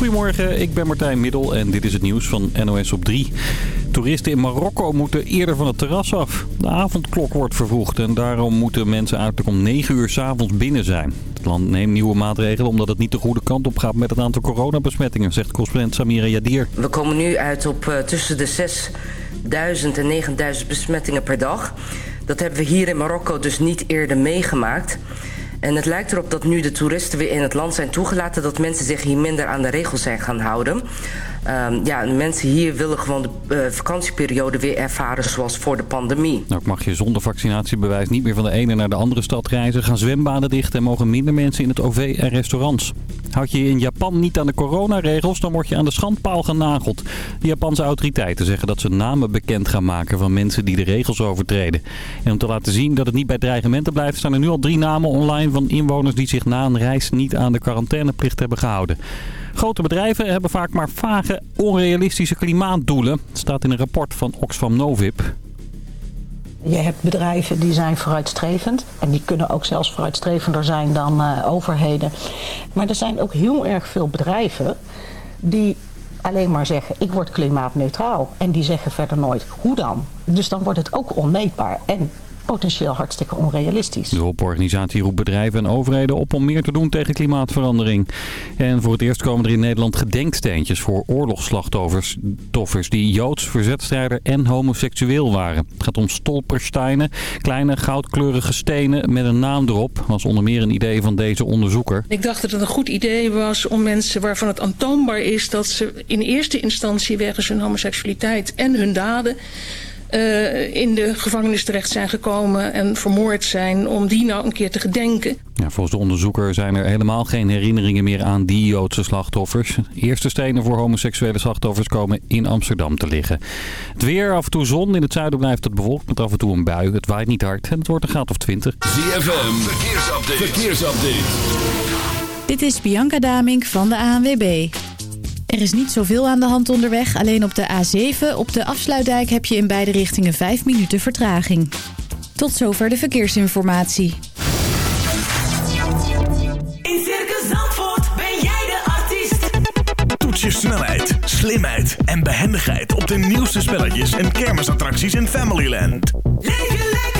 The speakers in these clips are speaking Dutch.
Goedemorgen, ik ben Martijn Middel en dit is het nieuws van NOS op 3. Toeristen in Marokko moeten eerder van het terras af. De avondklok wordt vervroegd en daarom moeten mensen uiterlijk om 9 uur s'avonds binnen zijn. Het land neemt nieuwe maatregelen omdat het niet de goede kant op gaat met het aantal coronabesmettingen, zegt correspondent Samira Yadir. We komen nu uit op uh, tussen de 6000 en 9000 besmettingen per dag. Dat hebben we hier in Marokko dus niet eerder meegemaakt. En het lijkt erop dat nu de toeristen weer in het land zijn toegelaten... dat mensen zich hier minder aan de regels zijn gaan houden. Um, ja, mensen hier willen gewoon de uh, vakantieperiode weer ervaren zoals voor de pandemie. Ook mag je zonder vaccinatiebewijs niet meer van de ene naar de andere stad reizen. Gaan zwembaden dicht en mogen minder mensen in het OV en restaurants. Houd je je in Japan niet aan de coronaregels, dan word je aan de schandpaal genageld. De Japanse autoriteiten zeggen dat ze namen bekend gaan maken van mensen die de regels overtreden. En om te laten zien dat het niet bij dreigementen blijft, staan er nu al drie namen online van inwoners die zich na een reis niet aan de quarantaineplicht hebben gehouden. Grote bedrijven hebben vaak maar vage, onrealistische klimaatdoelen. Het staat in een rapport van Oxfam Novib. Je hebt bedrijven die zijn vooruitstrevend. En die kunnen ook zelfs vooruitstrevender zijn dan uh, overheden. Maar er zijn ook heel erg veel bedrijven die alleen maar zeggen ik word klimaatneutraal. En die zeggen verder nooit hoe dan. Dus dan wordt het ook onmeetbaar. En potentieel hartstikke onrealistisch. De hulporganisatie roept bedrijven en overheden op om meer te doen tegen klimaatverandering. En voor het eerst komen er in Nederland gedenksteentjes voor oorlogsslachtoffers die Joods, verzetstrijder en homoseksueel waren. Het gaat om stolpersteinen, kleine goudkleurige stenen met een naam erop. Was onder meer een idee van deze onderzoeker. Ik dacht dat het een goed idee was om mensen waarvan het aantoonbaar is dat ze in eerste instantie wegens hun homoseksualiteit en hun daden uh, in de gevangenis terecht zijn gekomen en vermoord zijn, om die nou een keer te gedenken. Ja, volgens de onderzoeker zijn er helemaal geen herinneringen meer aan die Joodse slachtoffers. Eerste stenen voor homoseksuele slachtoffers komen in Amsterdam te liggen. Het weer, af en toe zon. In het zuiden blijft het bewolkt met af en toe een bui. Het waait niet hard en het wordt een graad of 20. ZFM, verkeersupdate. verkeersupdate. Dit is Bianca Damink van de ANWB. Er is niet zoveel aan de hand onderweg. Alleen op de A7, op de afsluitdijk, heb je in beide richtingen 5 minuten vertraging. Tot zover de verkeersinformatie. In Circus Zandvoort ben jij de artiest. Toets je snelheid, slimheid en behendigheid op de nieuwste spelletjes en kermisattracties in Familyland. Leef lekker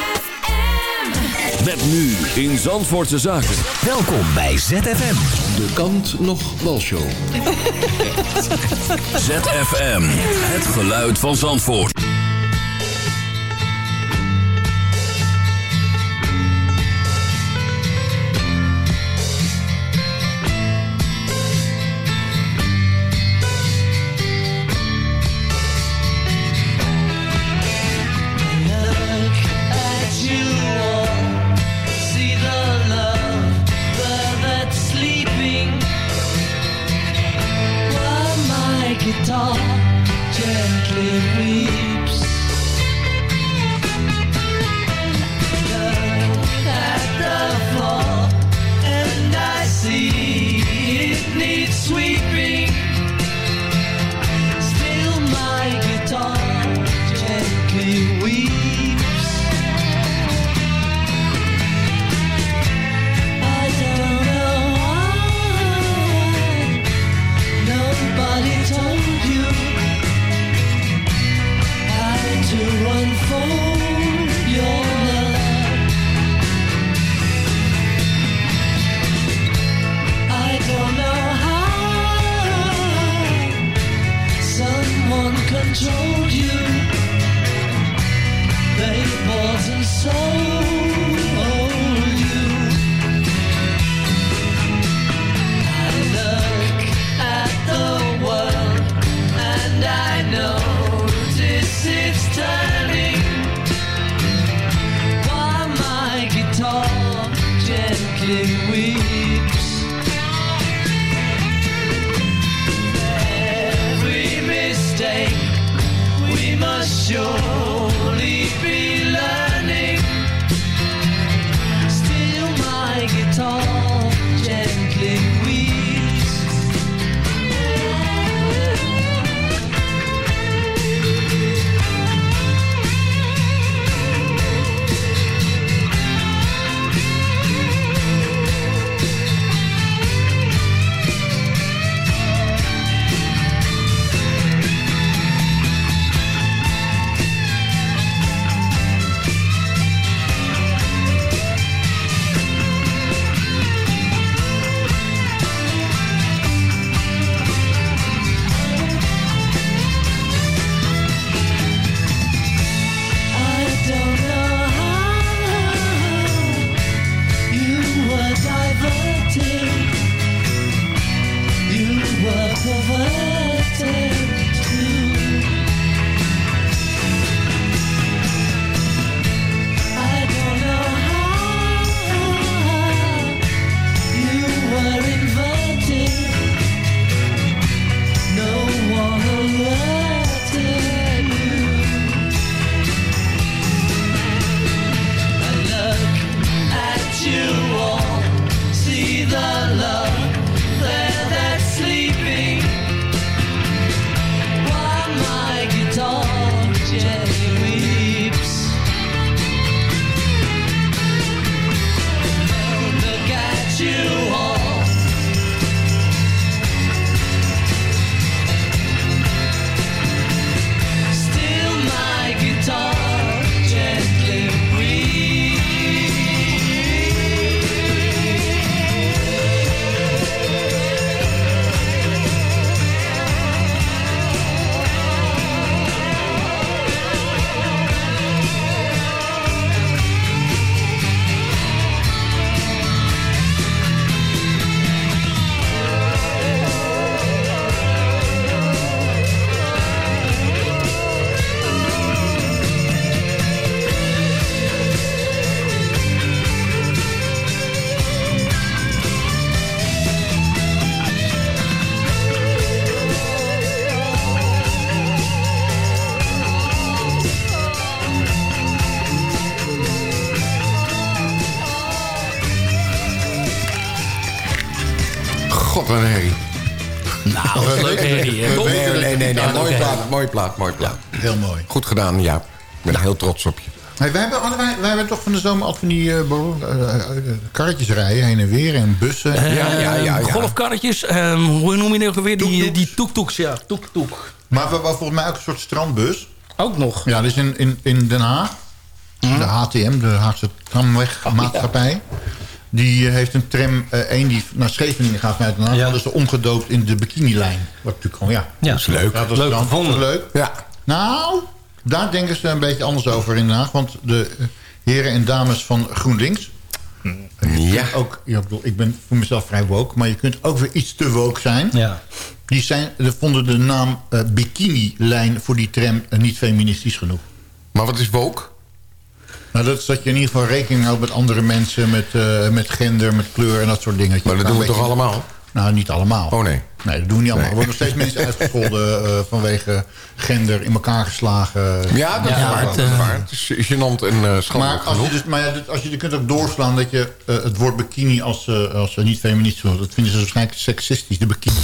Met nu in Zandvoortse Zaken. Welkom bij ZFM. De kant nog walshow. ZFM. Het geluid van Zandvoort. Guitar gently weeps. Mooie plaat, mooie plaat. Heel mooi. Goed gedaan, ja. Ik ben heel trots op je. Hey, wij, hebben, hadden wij, wij hebben toch van de zomer altijd van die eh, eh, eh, karretjes rijden, heen en weer, en bussen. Eh, Golfkarretjes, ehm, hoe noem je die ook alweer? Die, die toektoeks, ja. Toek-toek. Maar we we volgens mij ook een soort strandbus. Ook nog? Ja, dus in, in, in Den Haag. De HTM, de Haagse Tramwegmaatschappij. Die eh, heeft een tram, eh één die naar Scheveningen gaat vanuit Den Haag. Dat is omgedoopt in de bikinilijn. Wat natuurlijk gewoon, ja. Ja, is leuk. Ja, dat is Leuk gevonden. dat is leuk. Ja. Nou, daar denken ze een beetje anders over in Den Haag. Want de eh, heren en dames van GroenLinks... Ja. Ook, ja, ik, bedoel, ik ben voor mezelf vrij woke, maar je kunt ook weer iets te woke zijn. Ja. Die zijn, die vonden de naam eh, bikini-lijn voor die tram eh, niet feministisch genoeg. Maar wat is woke? Nou, dat is dat je in ieder geval rekening houdt met andere mensen, met, eh, met gender, met kleur en dat soort dingen. Maar dat doen we toch allemaal? Nou, niet allemaal. Oh nee. Nee, dat doen we niet allemaal. Er worden nog steeds mensen uitgescholden eh, vanwege gender, in elkaar geslagen. Ja, dat is waar. Dat is waar. Het is gênant en eh schandelijk Maar, als je, dus, maar ja, als je, je kunt ook doorslaan dat je eh, het woord bikini als, eh, als eh, niet feministisch wordt. Dat vinden ze waarschijnlijk seksistisch, de bikini.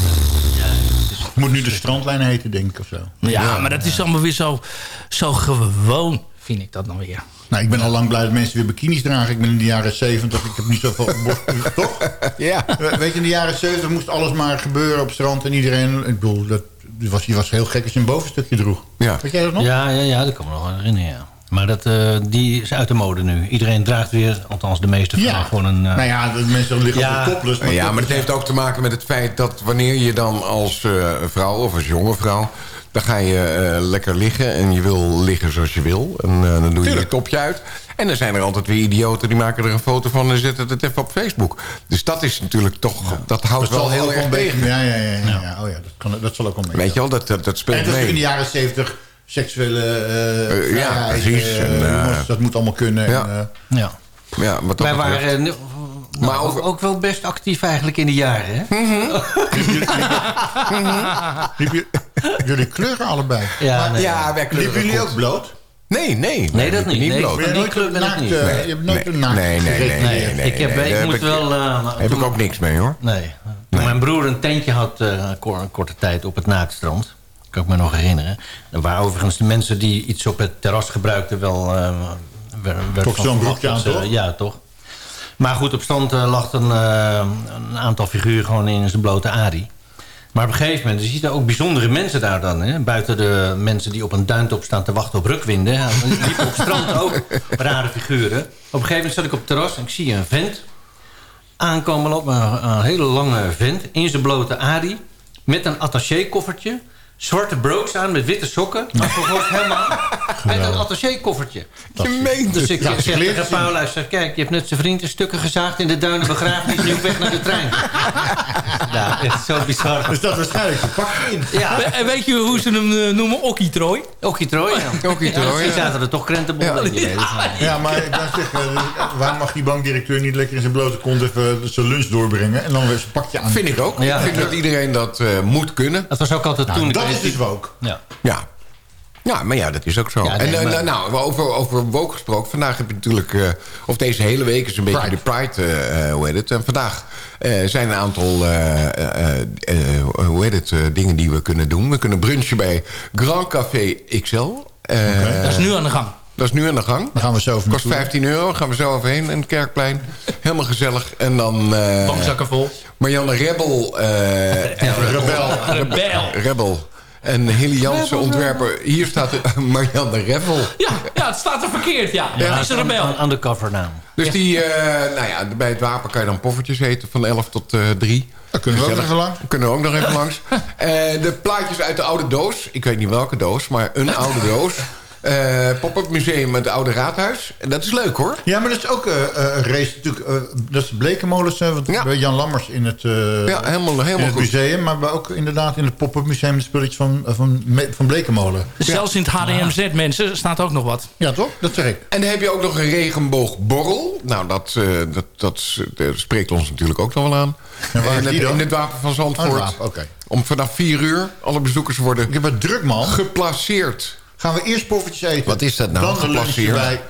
Het moet nu de strandlijn heten, denk ik, of zo. Ja, maar dat is allemaal weer zo, zo gewoon, vind ik dat nou weer. Nou, ik ben al lang blij dat mensen weer bikinis dragen. Ik ben in de jaren 70, ik heb niet zoveel borst, toch? Ja. Weet je, in de jaren 70 moest alles maar gebeuren op het strand en iedereen... Ik bedoel, dat, was, je was heel gek als je een bovenstukje droeg. Ja. Weet jij dat nog? Ja, ja, ja, dat kan me nog wel herinneren, ja. Maar dat, eh, die is uit de mode nu. Iedereen draagt weer, althans de meeste vrouwen, gewoon een... eh, Nou ja, de mensen liggen Ja. op de topless. Ja, maar het heeft ook te maken met het feit dat wanneer je dan als eh, vrouw of als jonge vrouw... dan ga je eh, lekker liggen en je wil liggen zoals je wil. En eh, dan doe je je topje uit. En dan zijn er altijd weer idioten die maken er een foto van... en zetten het even op Facebook. Dus dat is natuurlijk toch... dat houdt Dat wel heel erg een beetje... tegen. Ja, ja, ja. ja, ja. Oh ja, dat, kan, dat zal ook wel mee. Weet je wel, dat, dat, dat En speelt dat is in de mee. jaren 70 seksuele eh ja, vrijheid, precies. En, eh, dat moet allemaal kunnen. ja. En, eh, ja. Ja, wat dat Wij betreft. waren nou, Maar ook, over- ook wel best actief eigenlijk in de jaren, hè? liep je- jullie kleuren allebei. Ja, Maar- nee. Ja, wij kleuren Liepen jullie ook bloot? Nee, nee. Nee, dat niet. Nee, bloot. Nooit club ben ik niet. Nee, je hebt nooit nee, een naakt nee, nee, nee, nee, nee, ik heb, nee, ik daar moet heb ik- wel... eh, Heb toen- ik ook niks mee, hoor. Nee. Toen mijn broer een tentje had, eh, een kor- een korte tijd op het naaktstrand. Kan ik me nog herinneren. Er waren overigens de mensen die iets op het terras gebruikten wel... eh, werd- werd Toch zo'n broekje dat aan, toch? Ja, toch. Maar goed, op stand eh, lag een, eh, een aantal figuren gewoon in zijn blote arie. Maar op een gegeven moment, je ziet er ook bijzondere mensen daar dan. Hè? Buiten de mensen die op een duintop staan te wachten op rukwinden. Ja, op het strand ook rare figuren. Op een gegeven moment zat ik op het terras en ik zie een vent aankomen lopen. Een, een hele lange vent in zijn blote arie. Met een attaché-koffertje. Zwarte broeks aan met witte sokken. Afgevolgd helemaal. Met een attaché-koffertje. Je meent Dus het. ik Ja, zeg ze tegen. Paula, ik zeg, kijk, je hebt net zijn vriend in stukken gezaagd in de duinen begraven. Die is nu op weg naar de trein. ja, echt zo bizar. Dus dat waarschijnlijk je pak in. Ja. En weet je hoe ze hem eh, noemen? Okkie-trooi? Okkie-trooi, ja. Misschien ja. zaten er toch krentenbollen in. Ja, maar ik wou zeggen, eh, waar mag die bankdirecteur niet lekker in zijn blote kont even zijn lunch doorbrengen en dan weer zijn pakje aan? Vind ik ook. Ja. Ik vind dat iedereen dat eh, moet kunnen. Dat was ook altijd Nou, toen. ik dat is dus woke. Ja. Ja. Ja, maar ja, dat is ook zo. Ja, nee, en eh, maar- nou, over, over woke gesproken. Vandaag heb je natuurlijk... eh, of deze hele week is een beetje Pride. de Pride, eh, eh, hoe heet het. En vandaag eh, zijn een aantal, eh, eh, eh, hoe heet het, eh, dingen die we kunnen doen. We kunnen brunchen bij Grand Café XL. Eh, Dat is nu aan de gang. Dat is nu aan de gang. Dan gaan we zo over Kost naartoe. 15 euro, gaan we zo overheen in het Kerkplein. Helemaal gezellig. En dan... eh Bankzakken vol. Marianne Rebel. eh, Rebel. Rebel. Rebel. En Hilly Jansen, ontwerper. Hier staat Marianne Revel. Ja, ja, het staat er verkeerd, ja. Ja, Dat is een rebel. De covernaam. Dus die, eh, nou ja, bij het wapen kan je dan poffertjes eten van 11 tot eh 3. Dan kunnen we ook nog even lang. Kunnen we ook nog even langs. Eh, de plaatjes uit de oude doos. Ik weet niet welke doos, maar een oude doos. Eh Pop-up museum met het oude raadhuis. En dat is leuk hoor. Ja, maar dat is ook eh, eh, een race natuurlijk. eh, dat is Blekenmolens, want Ja. bij Jan Lammers in het, eh, Ja, helemaal, in helemaal het goed. museum. Maar we ook inderdaad in het pop-up museum de spulletjes van, van, van Blekenmolen. Zelfs in het HDMZ, mensen, staat ook nog wat. Ja, toch? Dat zeg ik. En dan heb je ook nog een regenboogborrel. Nou, dat, eh, dat, dat, dat spreekt ons natuurlijk ook nog wel aan. En waar is in, het, die dan? in het wapen van Oh, Zandvoort. Oké. Om vanaf 4 uur alle bezoekers worden Ik heb het druk, man. geplaceerd. Gaan we eerst poffertjes eten. Wat is dat nou, Dan geplaceerd? erbij.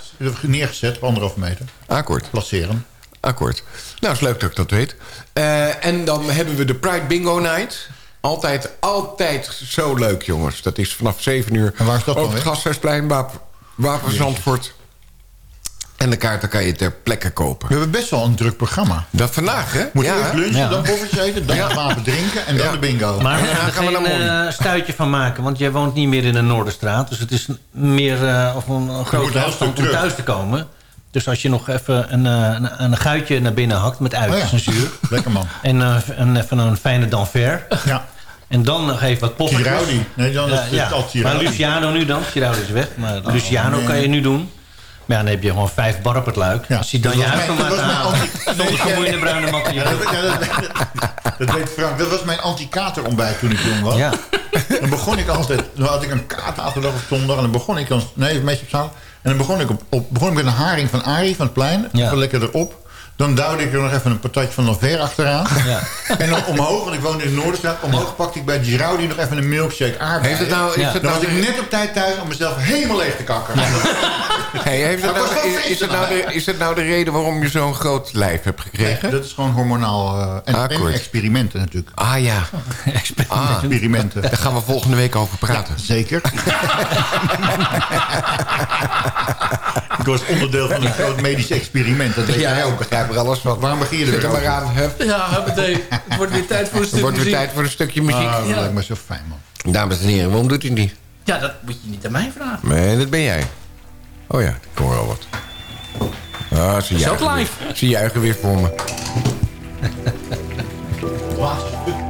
Neergezet op anderhalve meter. Akkoord. Placeren. Akkoord. Nou, is leuk dat ik dat weet. Eh, en dan hebben we de Pride Bingo Night. Altijd, altijd zo leuk, jongens. Dat is vanaf 7 uur. En waar is dat Op dan het? Gasthuisplein, Wapen, Wapen Zandvoort. En de kaarten kan je ter plekke kopen. We hebben best wel een druk programma. Dat vandaag, hè? Moet je Ja, eerst lunchen, Ja. dan koffies eten, dan het wapen drinken en dan Ja. de bingo. Maar we Ja, gaan er we geen eh, stuitje van maken. Want jij woont niet meer in de Noorderstraat. Dus het is meer eh, of een, grote afstand om terug. thuis te komen. Dus als je nog even een, eh, een, een guitje naar binnen hakt met uitjes Oh ja. en zuur. Lekker man. En eh, een, even een fijne danver. Ja. En dan nog even wat poffertjes. Giraudi. Nee, dan is Ja, het ja. al Maar. Luciano nu dan. Giraudi is weg. Maar Luciano Oh, nee. kan je nu doen. Maar ja, dan heb je gewoon vijf bar op het luik. Ja. Als hij dan Dat je huis laten halen. Zonder vermoeiende bruine matten. Ja, dat, dat, dat weet Frank. Dat was mijn anti-katerontbijt toen ik jong was. Ja. Dan begon ik altijd... Dan had ik een katerdag op zondag. En dan begon ik dan... Nee, meestal op. En dan begon ik, op, op, begon ik met een haring van Arie van het plein. Ja. Even lekker erop. Dan duwde ik er nog even een patatje van Lanver achteraan. Ja. En dan omhoog, want ik woonde in de Noorderstraat. Omhoog pakte ik bij Giraudi nog even een milkshake aardbeien. Heeft het nou- Ja. Dan nou was ik net op tijd thuis om mezelf helemaal leeg te kakken. Hey, heeft het nou, is, is, het feest nou de, is het nou de reden waarom je zo'n groot lijf hebt gekregen? Dat is gewoon hormonaal. eh, en, en experimenten natuurlijk. Ah ja, ah, Experimenten. daar gaan we volgende week over praten. Zeker. ik was onderdeel van een groot medisch experiment. Dat Ja, jij ook. begrijp er alles van. Waarom begin je er weer er maar aan. Hup. Ja, meteen. Het wordt weer tijd voor een Het stuk wordt weer muziek. tijd voor een stukje muziek. Ah, dat Ja. lijkt me zo fijn, man. Dames en heren, waarom doet hij het niet? Ja, dat moet je niet aan mij vragen. Nee, dat ben jij. Oh ja, ik hoor al wat. Ah, ze is juichen, ook weer. live. Ze juichen weer voor me.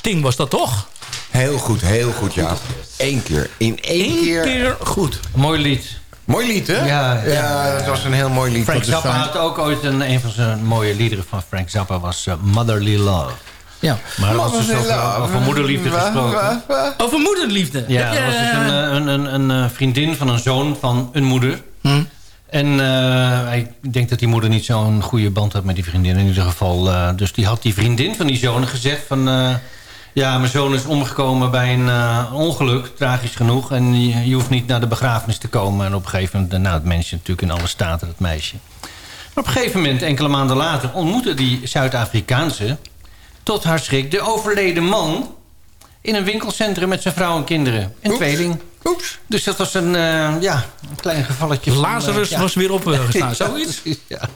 Sting was dat toch? Heel goed, heel goed, ja. Eén keer. In één Eén keer. keer goed. Mooi lied. Mooi lied, hè? Ja, ja, dat was een heel mooi lied. Frank Zappa had ook ooit een, een van zijn mooie liederen van Frank Zappa was eh, Motherly Love. Ja. Maar dat was dus over, over moederliefde gesproken. Over moederliefde. Ja, dat was dus een, eh, een, een, een eh, vriendin van een zoon van een moeder. Hm? En eh, ik denk dat die moeder niet zo'n goede band had met die vriendin in ieder geval. eh, dus die had die vriendin van die zoon gezegd van... ja, mijn zoon is omgekomen bij een eh, ongeluk, tragisch genoeg. En je, je hoeft niet naar de begrafenis te komen. En op een gegeven moment, nou het mensje natuurlijk in alle staten, dat meisje. Maar op een gegeven moment, enkele maanden later... ontmoette die Zuid-Afrikaanse, tot haar schrik, de overleden man... in een winkelcentrum met zijn vrouw en kinderen. Een tweeling. Oeps. Dus dat was een, eh, ja, een klein gevalletje. van, Lazarus eh, ja. was weer opgestaan, zoiets? ja.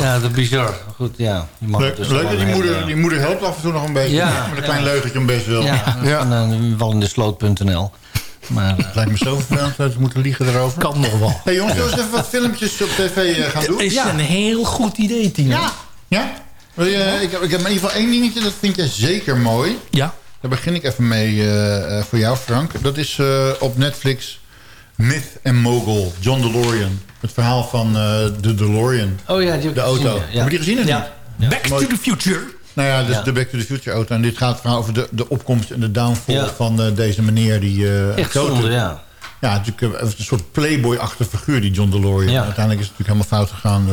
ja, dat is bizar. Goed, ja. Je mag Leuk, dus leuk dat die moeder, eh, die moeder helpt af en toe nog een beetje. Ja. Met een klein leugentje om best wel. Ja, van uh. Maar, Het lijkt me zo vervelend dat we moeten liegen erover. Kan nog wel. hey jongens, zullen we eens even wat filmpjes op tv eh, gaan doen? is een heel goed idee, Tina. Ja. Ja? Wil je, ik, heb, ik heb in ieder geval één dingetje, dat vind jij zeker mooi. Ja. Daar begin ik even mee eh, eh, voor jou, Frank. Dat is eh, op Netflix Myth and Mogul, John DeLorean. Het verhaal van eh, de DeLorean. Oh ja, die heb ik de auto. gezien, ja. Heb je die gezien of Ja. niet? Back to the Future. Nou ja, dus Ja. de Back to the Future auto. En dit gaat het verhaal over de, de opkomst en de downfall Ja. van eh, deze meneer. Die, eh, Echt grote- zonde, ja. Ja, natuurlijk een soort playboy-achtige figuur, die John DeLorean. Ja. Uiteindelijk is het natuurlijk helemaal fout gegaan.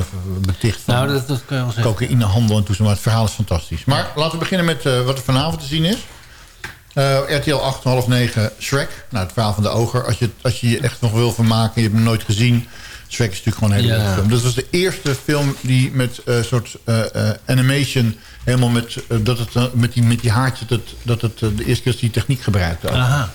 Beticht van Nou, dat, dat kan je wel zeggen. cocaïnehandel en toestand. Maar het verhaal is fantastisch. Maar laten we beginnen met eh, wat er vanavond te zien is. Eh, RTL 8, half 9, Shrek. Nou, het verhaal van de oger. Als je, als je je echt nog wil vermaken, je hebt hem nooit gezien. Shrek is natuurlijk gewoon een hele Ja. leuke film. Dat was de eerste film die met een soort eh, eh, animation... helemaal met, eh, dat het, eh, met, die, met die haartjes... dat, dat het eh, de eerste keer dat die techniek gebruikte. Aha.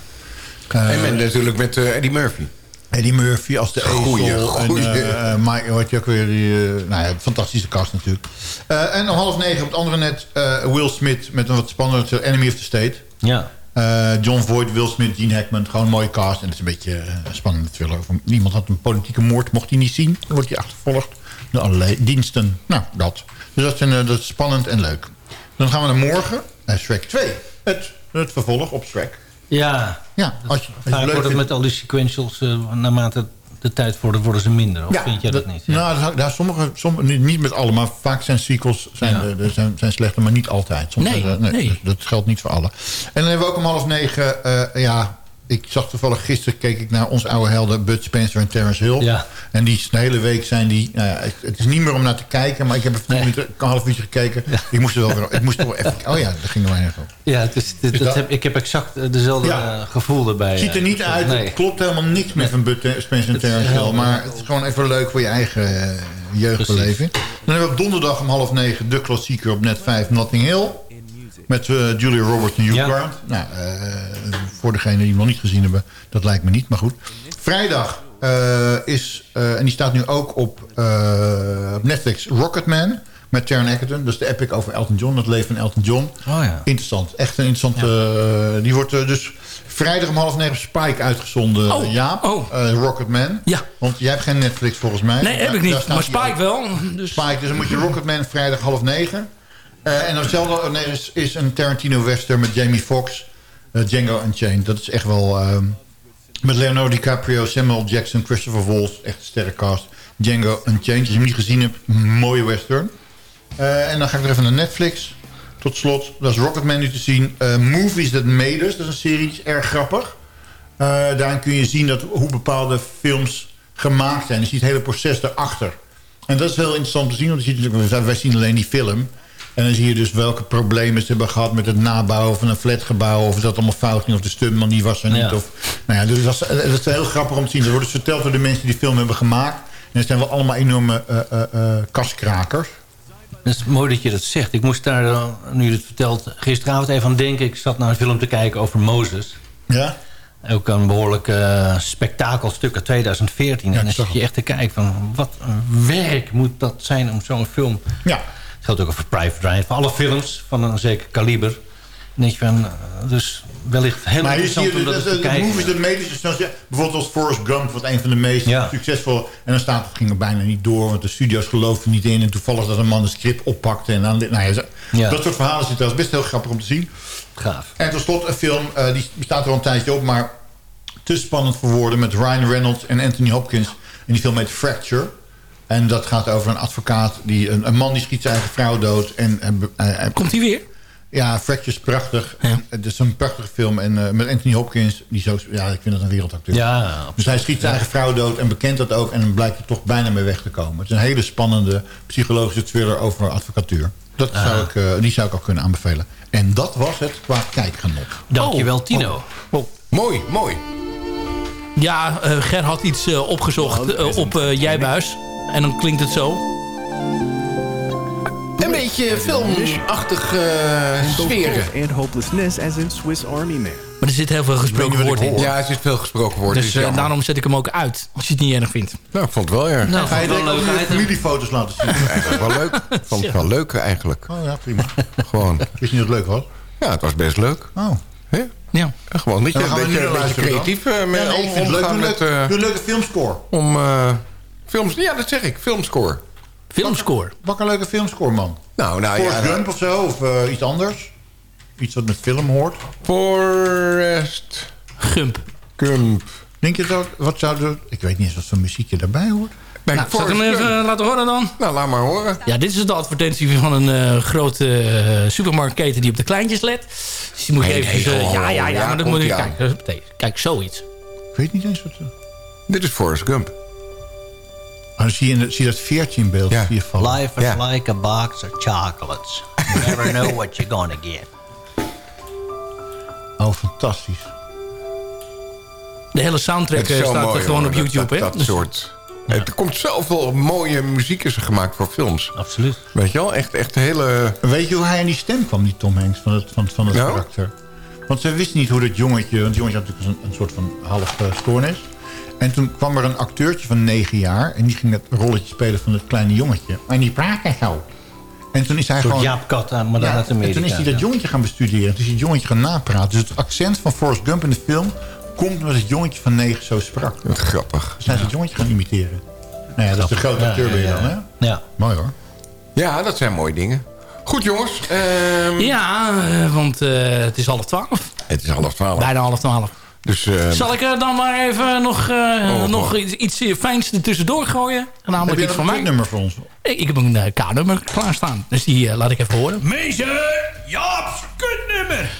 Eh, En natuurlijk met eh, Eddie Murphy. Eddie Murphy als de Goeie, ezel. goeie. En, eh, eh, Mike, wat je ook weer, die, eh, nou ja, fantastische cast natuurlijk. Eh, en om half negen op het andere net eh, Will Smith met een wat spannender Enemy of the State. Ja. Eh, John Voight, Will Smith, Gene Hackman. Gewoon een mooie cast. En het is een beetje eh, een spannende thriller. Niemand had een politieke moord, mocht hij niet zien. Dan wordt hij achtervolgd door allerlei diensten. Nou, dat. Dus dat is, een, eh, dat is spannend en leuk. Dan gaan we naar morgen. Naar Shrek 2. Het, het vervolg op Shrek. Ja. Ja, als je, als je het Vaak leuk wordt het vindt. met al die sequentials, eh, naarmate de tijd vordert, worden ze minder. Of vind jij dat, niet? Ja. Nou, daar sommige, sommige, niet, met alle, maar vaak zijn sequels zijn, Ja. zijn, zijn slechter, maar niet altijd. Soms Nee, zijn nee. dus dat geldt niet voor alle. En dan hebben we ook om half negen, eh, ja, ik zag toevallig gisteren, keek ik naar onze oude helden Bud Spencer en Terence Hill. Ja. En die de hele week zijn die, nou ja, het, is niet meer om naar te kijken, maar ik heb Nee. minuten, een half uurtje gekeken. Ik moest er wel weer, ik moest er wel even, oh ja, daar gingen wij even op. Ja, het is, dit- dat dat- heb, ik heb exact eh, dezelfde Ja. eh, gevoel erbij. Het ziet er eh. niet uit, Nee. het klopt helemaal niks meer van Bud Spencer en Terence Hill. Maar het is gewoon even leuk voor je eigen jeugdbeleving. Dan hebben we op donderdag om half negen de klassieker op net 5 Notting Hill. Met eh, Julia Roberts en Hugh Ja. Grant. Nou, eh, voor degenen die hem nog niet gezien hebben, dat lijkt me niet, maar goed. Vrijdag eh, is, en die staat nu ook op, Netflix, Rocketman. Met Taron Egerton. Is de epic over Elton John. Het leven van Elton John. Oh ja. Interessant. Echt een interessante... die wordt dus vrijdag om half negen op Spike uitgezonden. Oh, Jaap. oh. Rocketman. Ja. Want jij hebt geen Netflix volgens mij. Nee, heb ik niet. Maar Spike wel. Dus Spike. Dus dan moet je Rocketman vrijdag half negen. Eh, en hetzelfde oh, nee, is, is een Tarantino western met Jamie Foxx. eh, Django Unchained. Dat is echt wel... ehm, met Leonardo DiCaprio, Samuel Jackson, Christopher Waltz. Echt een sterrencast. Django Unchained. Als je hem niet gezien hebt, mooie western. Eh, en dan ga ik nog even naar Netflix. Tot slot, dat is Rocketman nu te zien. Movies That Made Us, dat is een serie, is erg grappig. Eh, daarin kun je zien dat, hoe bepaalde films gemaakt zijn. Je ziet het hele proces erachter. En dat is heel interessant te zien, want je ziet wij zien alleen die film. En dan zie je dus welke problemen ze hebben gehad met het nabouwen van een flatgebouw. Of dat allemaal fout ging, of de stuntman die was er niet. Ja. Of, nou ja, dus dat is, dat is heel grappig om te zien. Dat wordt dus verteld door de mensen die die film hebben gemaakt. En het zijn wel allemaal enorme eh, eh, eh, kaskrakers. Het is mooi dat je dat zegt. Ik moest daar, eh, nu je het vertelt, gisteravond even aan denken. Ik zat naar een film te kijken over Mozes. Ja? Ook een behoorlijk eh, spektakelstuk uit 2014. en dan zit je echt te kijken van wat een werk moet dat zijn om zo'n film... Ja. Geldt ook over Private Ryan. Voor alle films van een zeker kaliber. denk je van, eh, dus wellicht heel maar interessant om dat te de, kijken. movies, de medische zoals je- bijvoorbeeld als Forrest Gump, wat een van de meest succesvolle. En dan staat het ging er bijna niet door, want de studio's geloofden niet in. En toevallig dat een man een script oppakte. En dan, nou ja. Dat soort verhalen zitten. Dat is best heel grappig om te zien. Gaaf. En tot slot een film, eh, die bestaat er al een tijdje op, maar te spannend voor woorden. Met Ryan Reynolds en Anthony Hopkins. En die film heet Fracture. En dat gaat over een advocaat, die, een, een man die schiet zijn eigen vrouw dood. En, en, en- Komt hij weer? ja, Fracture is prachtig. Het is een prachtige film. En eh, met Anthony Hopkins, die zo, ja, ik vind dat een wereldacteur. Ja, dus hij schiet zijn eigen vrouw dood en bekent dat ook. En dan blijkt er toch bijna mee weg te komen. Het is een hele spannende psychologische thriller over advocatuur. Dat Ah. zou ik, eh, die zou ik ook kunnen aanbevelen. En dat was het qua kijkgenot. Dankjewel, Tino. Mooi, mooi. Ja, eh, Ger had iets eh, opgezocht eh, op eh, Jijbuis. En dan klinkt het zo. Een beetje filmachtig eh sferen. And hopelessness as in Swiss Army Man. Maar er zit heel veel gesproken woord in. Ja, er zit veel gesproken woord. Dus is eh, daarom zet ik hem ook uit. Als je het niet erg vindt. Nou, ik vond het wel erg. Nou, Ga je wel familiefoto's laten zien? Eigenlijk wel leuk. Ik vond het wel leuk eigenlijk. Oh ja, prima. Gewoon. Wist je niet dat het leuk was? Ja, het was best leuk. Oh. Hè? Ja. Gewoon dat je, een beetje luisteren dan. creatief eh, met, Ja, nee, ik vind het leuk. met... leuk. eh, een leuke filmscore. om eh, films... Ja, dat zeg ik. Filmscore. Filmscore. Pak een leuke filmscore, man. Nou, nou Forrest ja. Gump of zo, of eh, iets anders. Iets wat met film hoort. Forrest Gump. Gump. Denk je dat, wat zou er... Ik weet niet eens wat voor muziekje daarbij hoort. Nee, Nou, zal ik hem even Gump. laten horen dan? Nou, laat maar horen. Ja, dit is de advertentie van een eh, grote eh, supermarktketen die op de kleintjes let. Dus die moet je Nee, even... nee, eh, ja, ja, ja, ja, maar dat moet je. Huppatee. Kijk, zoiets. Ik weet niet eens wat... eh. Dit is Forrest Gump. Oh, dan zie je, zie je dat veertje in beeld. Ja. Zie je vallen. Life is Ja. like a box of chocolates. You never know what you're gonna get. Oh, fantastisch. De hele soundtrack eh, staat mooi, er gewoon hoor, op YouTube, dat, hè? Dat Dus- soort... Er komt zoveel mooie muziek is er gemaakt voor films. Absoluut. Weet je wel? Echt, echt hele... Weet je hoe hij aan die stem kwam, die Tom Hanks, van het, van, van het Nou? karakter? Want ze wist niet hoe dat jongetje... Want het jongetje had natuurlijk een, een soort van half eh, stoornis. En toen kwam er een acteurtje van negen jaar... en die ging het rolletje spelen van het kleine jongetje. En die praatte zo. En toen is hij gewoon... Jaap Kat, maar dan Ja, uit en Amerika. toen is hij dat jongetje gaan bestuderen. Toen is hij het jongetje gaan napraten. Dus het accent van Forrest Gump in de film... komt omdat het jongetje van negen zo sprak. Wat grappig. Dus hij is het jongetje gaan imiteren. Nou ja, dat is de grote acteur ben je ja, dan, ja. hè? Ja. Mooi hoor. Ja, dat zijn mooie dingen. Goed jongens. ehm, Ja, eh, want eh, het is half twaalf. Het is half twaalf. Bijna half twaalf. Dus eh, Zal ik er dan maar even nog, eh, Oh, nog iets, iets eh, fijns er tussendoor gooien? Heb Namelijk je iets van een mij. nummer voor ons? Ik, ik heb een eh, K-nummer klaarstaan. Dus die eh, laat ik even horen. Meester Jaap's kutnummer.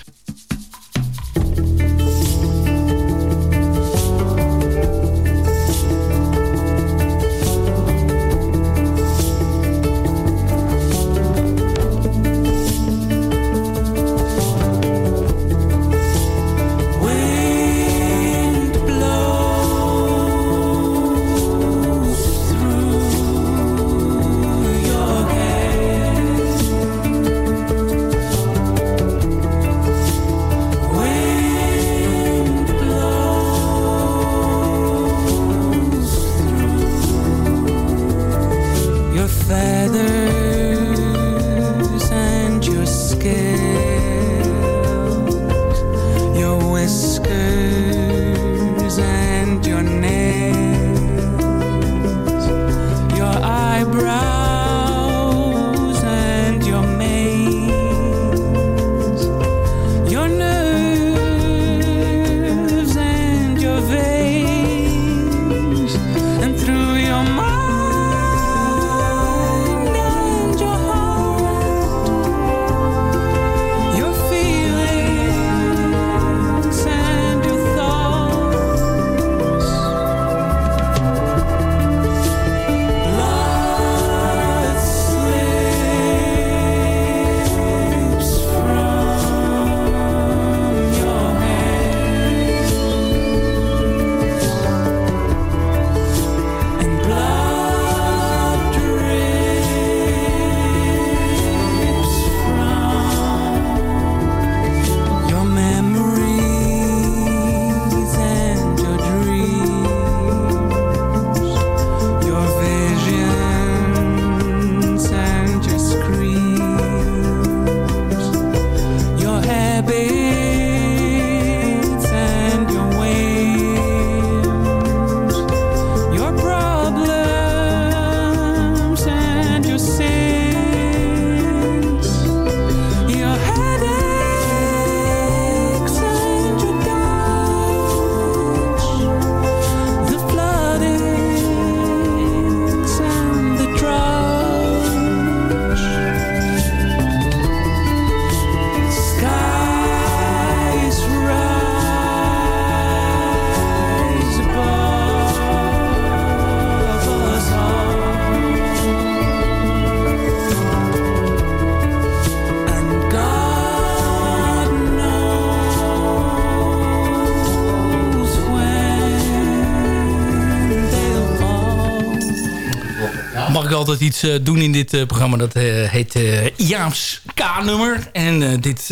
Altijd iets eh, doen in dit eh, programma. Dat eh, heet Jaams K-nummer. En dit,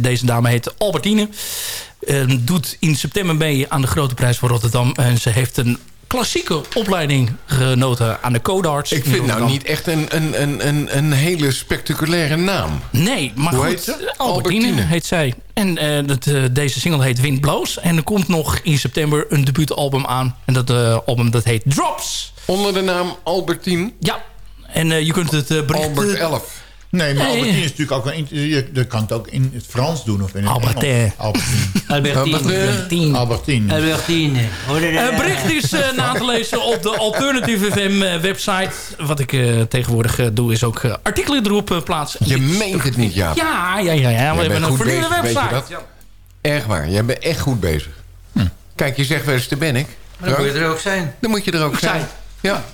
deze dame heet Albertine. Eh, doet in september mee aan de Grote Prijs van Rotterdam. En ze heeft een klassieke opleiding genoten aan de Codarts. Ik vind nou niet echt een, een, een, een, een hele spectaculaire naam. Nee, maar Hoe goed, heet Albertine. heet zij. En eh, dat, eh, deze single heet Wind Blows. En er komt nog in september een debuutalbum aan. En dat eh, album dat heet Drops. Onder de naam Albertine? Ja. En je kunt het bericht... Albert 11. Nee, maar. Albertine is natuurlijk ook... Een, je, je kan het ook in het Frans doen of in het Albertine. Engels. Albertine. Albertine. Albertine. Het bericht is eh, na te lezen op de Alternative FM eh, website. Wat ik eh, tegenwoordig doe is ook artikelen erop plaatsen. Je meent het niet, Jaap. Ja, ja, ja. ja. We hebben een vernieuwde website. dat? Erg waar, jij bent echt goed bezig. Kijk, je zegt wel eens, daar ben ik. Maar dan moet je er ook zijn. Dan moet je er ook zijn. Ja.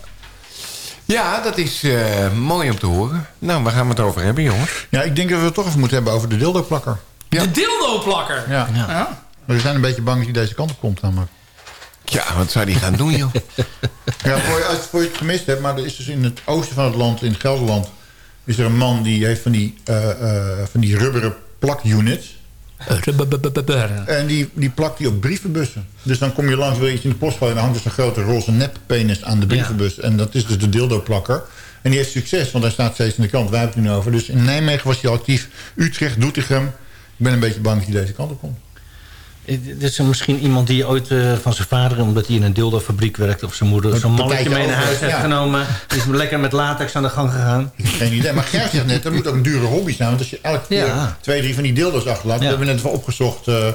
Ja, dat is eh, mooi om te horen. Nou, waar gaan we het over hebben, jongens? Ja, ik denk dat we het toch even moeten hebben over de dildo-plakker. De dildo-plakker. Ja. Ja. We zijn een beetje bang dat hij deze kant op komt namelijk. Ja, wat zou die gaan doen, joh? Ja, voor je, als voor je het gemist hebt, maar er is dus in het oosten van het land, in Gelderland... is er een man die heeft van die, eh, eh, van die rubberen plakunits. En die, die plakt die op brievenbussen. Dus dan kom je langs, wil je in de post gooien... en dan hangt dus een grote roze neppenis aan de brievenbus. En dat is dus de dildo-plakker. En die heeft succes, want hij staat steeds in de krant. Wij hebben het nu over. Dus in Nijmegen was hij al actief. Utrecht, Doetinchem. Ik ben een beetje bang dat hij deze kant op komt. Eh, Dit is misschien iemand die ooit eh, van zijn vader... omdat hij in een dildo-fabriek werkt of zijn moeder... Zo'n mannetje mee naar huis heeft ja. genomen. Die is lekker met latex aan de gang gegaan. Ik heb geen idee. Maar Gert zegt net, dat moet ook een dure hobby zijn. Want als je elke keer Ja. twee, drie van die dildo's achterlaat... We hebben net even opgezocht eh, eh,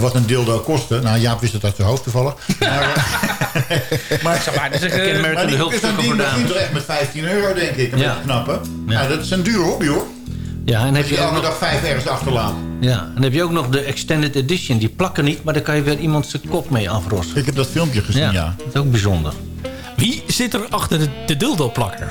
wat een dildo kostte. Nou, Jaap wist het uit zijn hoofd toevallig. Maar, eh, maar, maar, eh, Kenmerkende maar die, dus hulpstukken echt met 15 euro, denk ik. Een Ja. beetje knappen. Ja. dat is een dure hobby, hoor. Ja, en heb je je ook elke nog, dag vijf ergens achterlaat. ja, en dan heb je ook nog de Extended Edition. Die plakken niet, maar daar kan je weer iemand zijn kop mee afrossen. Ik heb dat filmpje gezien, ja. ja. Dat is ook bijzonder. Wie zit er achter de, de dildo-plakker?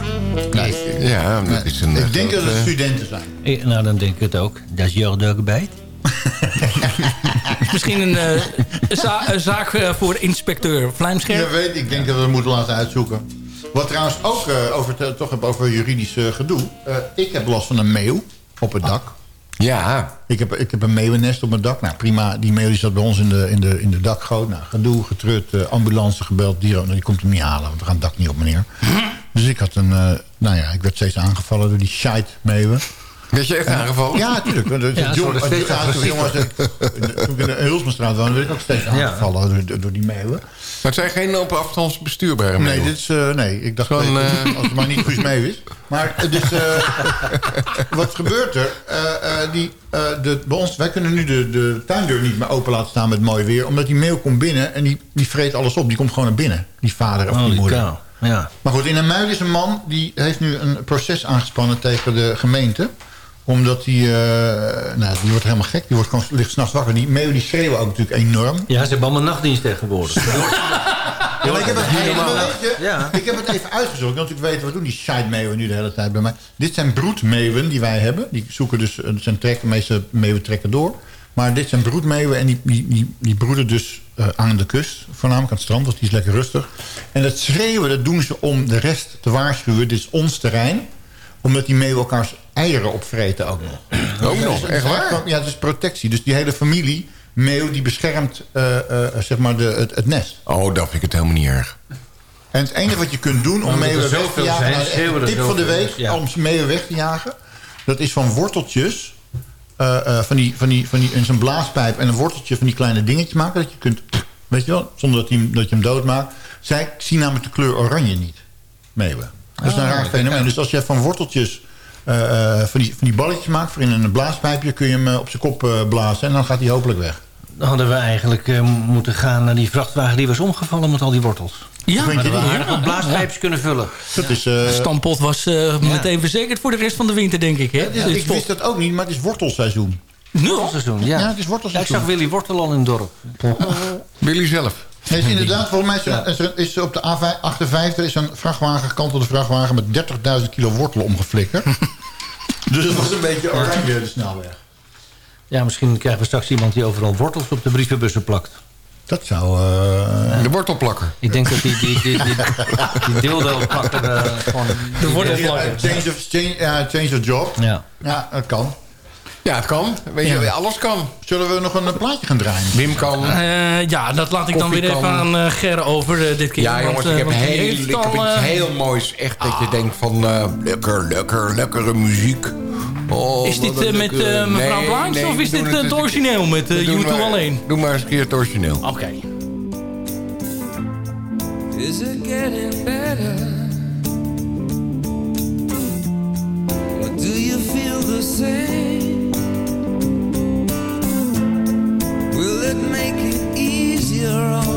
Nee, Ja, dat is een... ik denk dat het eh, studenten zijn. Eh, Nou, dan denk ik het ook. Dat is Jörg Bijt. Misschien een, eh, za- een zaak eh, voor inspecteur Ja, Vlijmscherp. weet, ik denk dat we het moeten laten uitzoeken. Wat trouwens ook eh, over, te- toch heb over juridisch gedoe. Eh, ik heb last van een meeuw op het dak. Ja, Ik heb, ik heb een meeuwennest op mijn dak. Nou prima, die meeuw zat bij ons in de, in de, in de dakgoot. Nou, gedoe, getrut, eh, ambulance gebeld. Die, nou, die komt hem niet halen, want we gaan het dak niet op, meneer. Dus ik had een, eh, nou ja, ik werd steeds aangevallen door die shite meeuwen. Werd je echt aangevallen? Ja, natuurlijk. Ja, jong- gaat, agressiever. jongens, eh, Toen ik in de Hulsmanstraat woonde, werd ik ook steeds aangevallen door, door die meeuwen. Maar het zijn geen op afstands bestuurbare Nee, meeuwen. dit is, eh, nee, ik dacht Gewoon, eh, als het maar niet Guus Meeuw is. Maar het is, eh, wat gebeurt er? Eh, eh, die, eh, de, bij ons, wij kunnen nu de, de tuindeur niet meer open laten staan met mooi weer. Omdat die meeuw komt binnen en die, die vreet alles op. Die komt gewoon naar binnen, die vader of die moeder. cow. Ja. Maar goed, in een muil is een man die heeft nu een proces aangespannen tegen de gemeente omdat die, eh, nou, die wordt helemaal gek. Die wordt gewoon, ligt s'nachts wakker. Die meeuwen die schreeuwen ook natuurlijk enorm. Ja, ze hebben allemaal nachtdienst tegenwoordig. Ja, maar ik, heb het, je, Ja. ik heb het even uitgezocht. Ik wil natuurlijk weten, wat doen die scheidmeeuwen nu de hele tijd bij mij? Dit zijn broedmeeuwen die wij hebben. Die zoeken dus, het zijn trekken, de meeste meeuwen trekken door. Maar dit zijn broedmeeuwen en die, die, die, die broeden dus eh, aan de kust. Voornamelijk aan het strand, want die is lekker rustig. En dat schreeuwen, dat doen ze om de rest te waarschuwen. Dit is ons terrein. Omdat die meeuwen elkaars eieren opvreten ook nog. Ook nog, Dus echt waar? gewoon- Ja, het is protectie. Dus die hele familie meeuw die beschermt eh, eh, zeg maar de, het, het nest. Oh, dat vind ik het helemaal niet erg. En het enige wat je kunt doen om meeuwen weg te jagen... zijn, nou, tip van de week dus ja. om meeuwen weg te jagen... dat is van worteltjes... eh, eh, van die, van die, van die, in zo'n blaaspijp en een worteltje van die kleine dingetjes maken... dat je kunt, weet je wel, zonder dat, die, dat je hem doodmaakt. Zij zien namelijk de kleur oranje niet, meeuwen. Dat is een Oh, raar fenomeen. Dus als je van worteltjes eh, eh, van, die, van die balletjes maakt... voor in een blaaspijpje kun je hem eh, op zijn kop eh, blazen... en dan gaat hij hopelijk weg. Dan hadden we eigenlijk eh, moeten gaan naar die vrachtwagen... die was omgevallen met al die wortels. Ja, Maar je we niet? aardig wat blaaspijpjes kunnen vullen. Dat is... eh, De stampot was eh, meteen verzekerd voor de rest van de winter, denk ik. Hè? Dus ik wist dat ook niet, maar het is wortelseizoen. Nul. Wortelseizoen, ja. Ja, het is Ja, ik wortelseizoen. zag Willy Wortel al in het dorp. Willy zelf. Is inderdaad, volgens mij is, er, is op de A58 is een vrachtwagen, gekantelde vrachtwagen... met 30.000 kilo wortelen omgeflikkerd. dus dat was een beetje oranje de snelweg. Ja, misschien krijgen we straks iemand die overal wortels op de brievenbussen plakt. Dat zou... Uh... De wortelplakker. Ik denk dat die, die, die, die, die dildo-plakker uh, eh, gewoon... De wortelplakker. Change of, change, change of job. Ja. ja, dat kan. Ja, het kan. Weet je, alles kan. Zullen we nog een eh, plaatje gaan draaien? Wim kan. Eh, ja, dat laat ik dan weer even aan eh, uh, Ger over dit keer. Ja, jongens, ik, heb heel, ik heb iets heel moois. Echt dat je ah. denkt van lekker, lekker, lekkere muziek. Oh, is dit met mevrouw nee, of is dit het origineel met uh, YouTube alleen? Doe maar eens een keer het origineel. Oké. Is it getting better? Do you feel the same? girl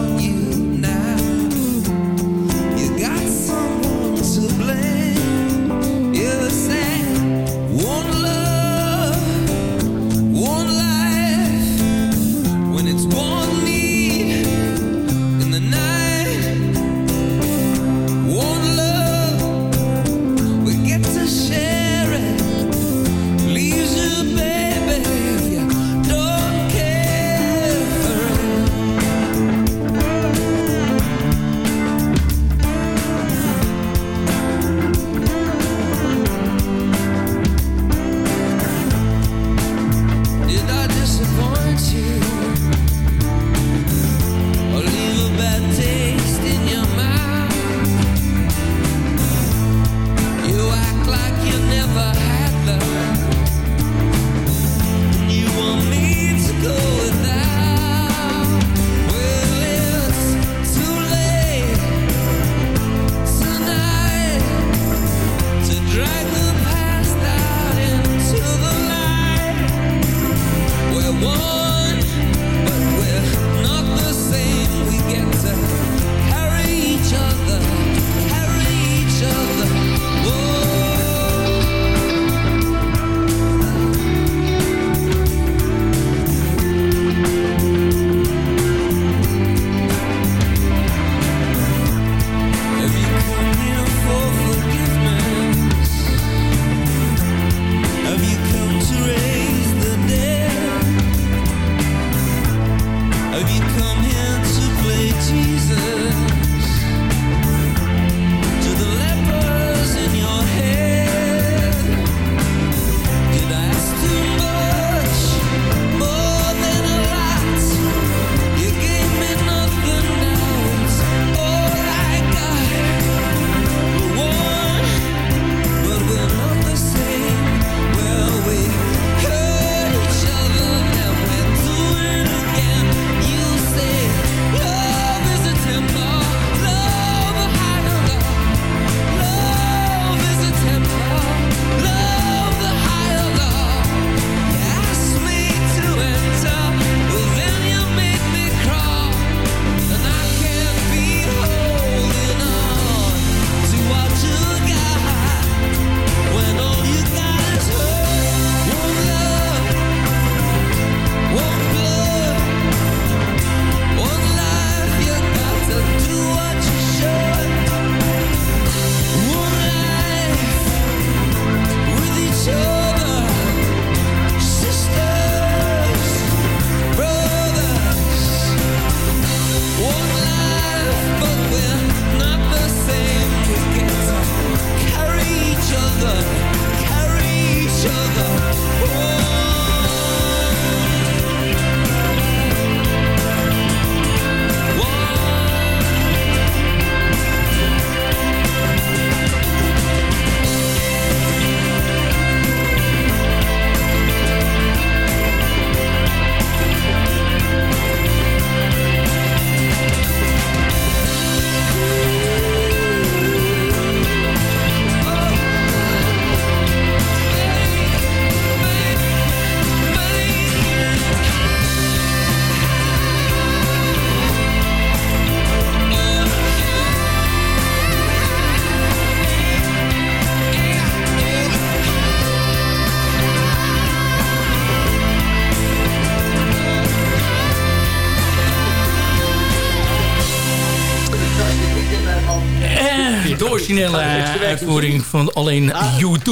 uitvoering van alleen U2.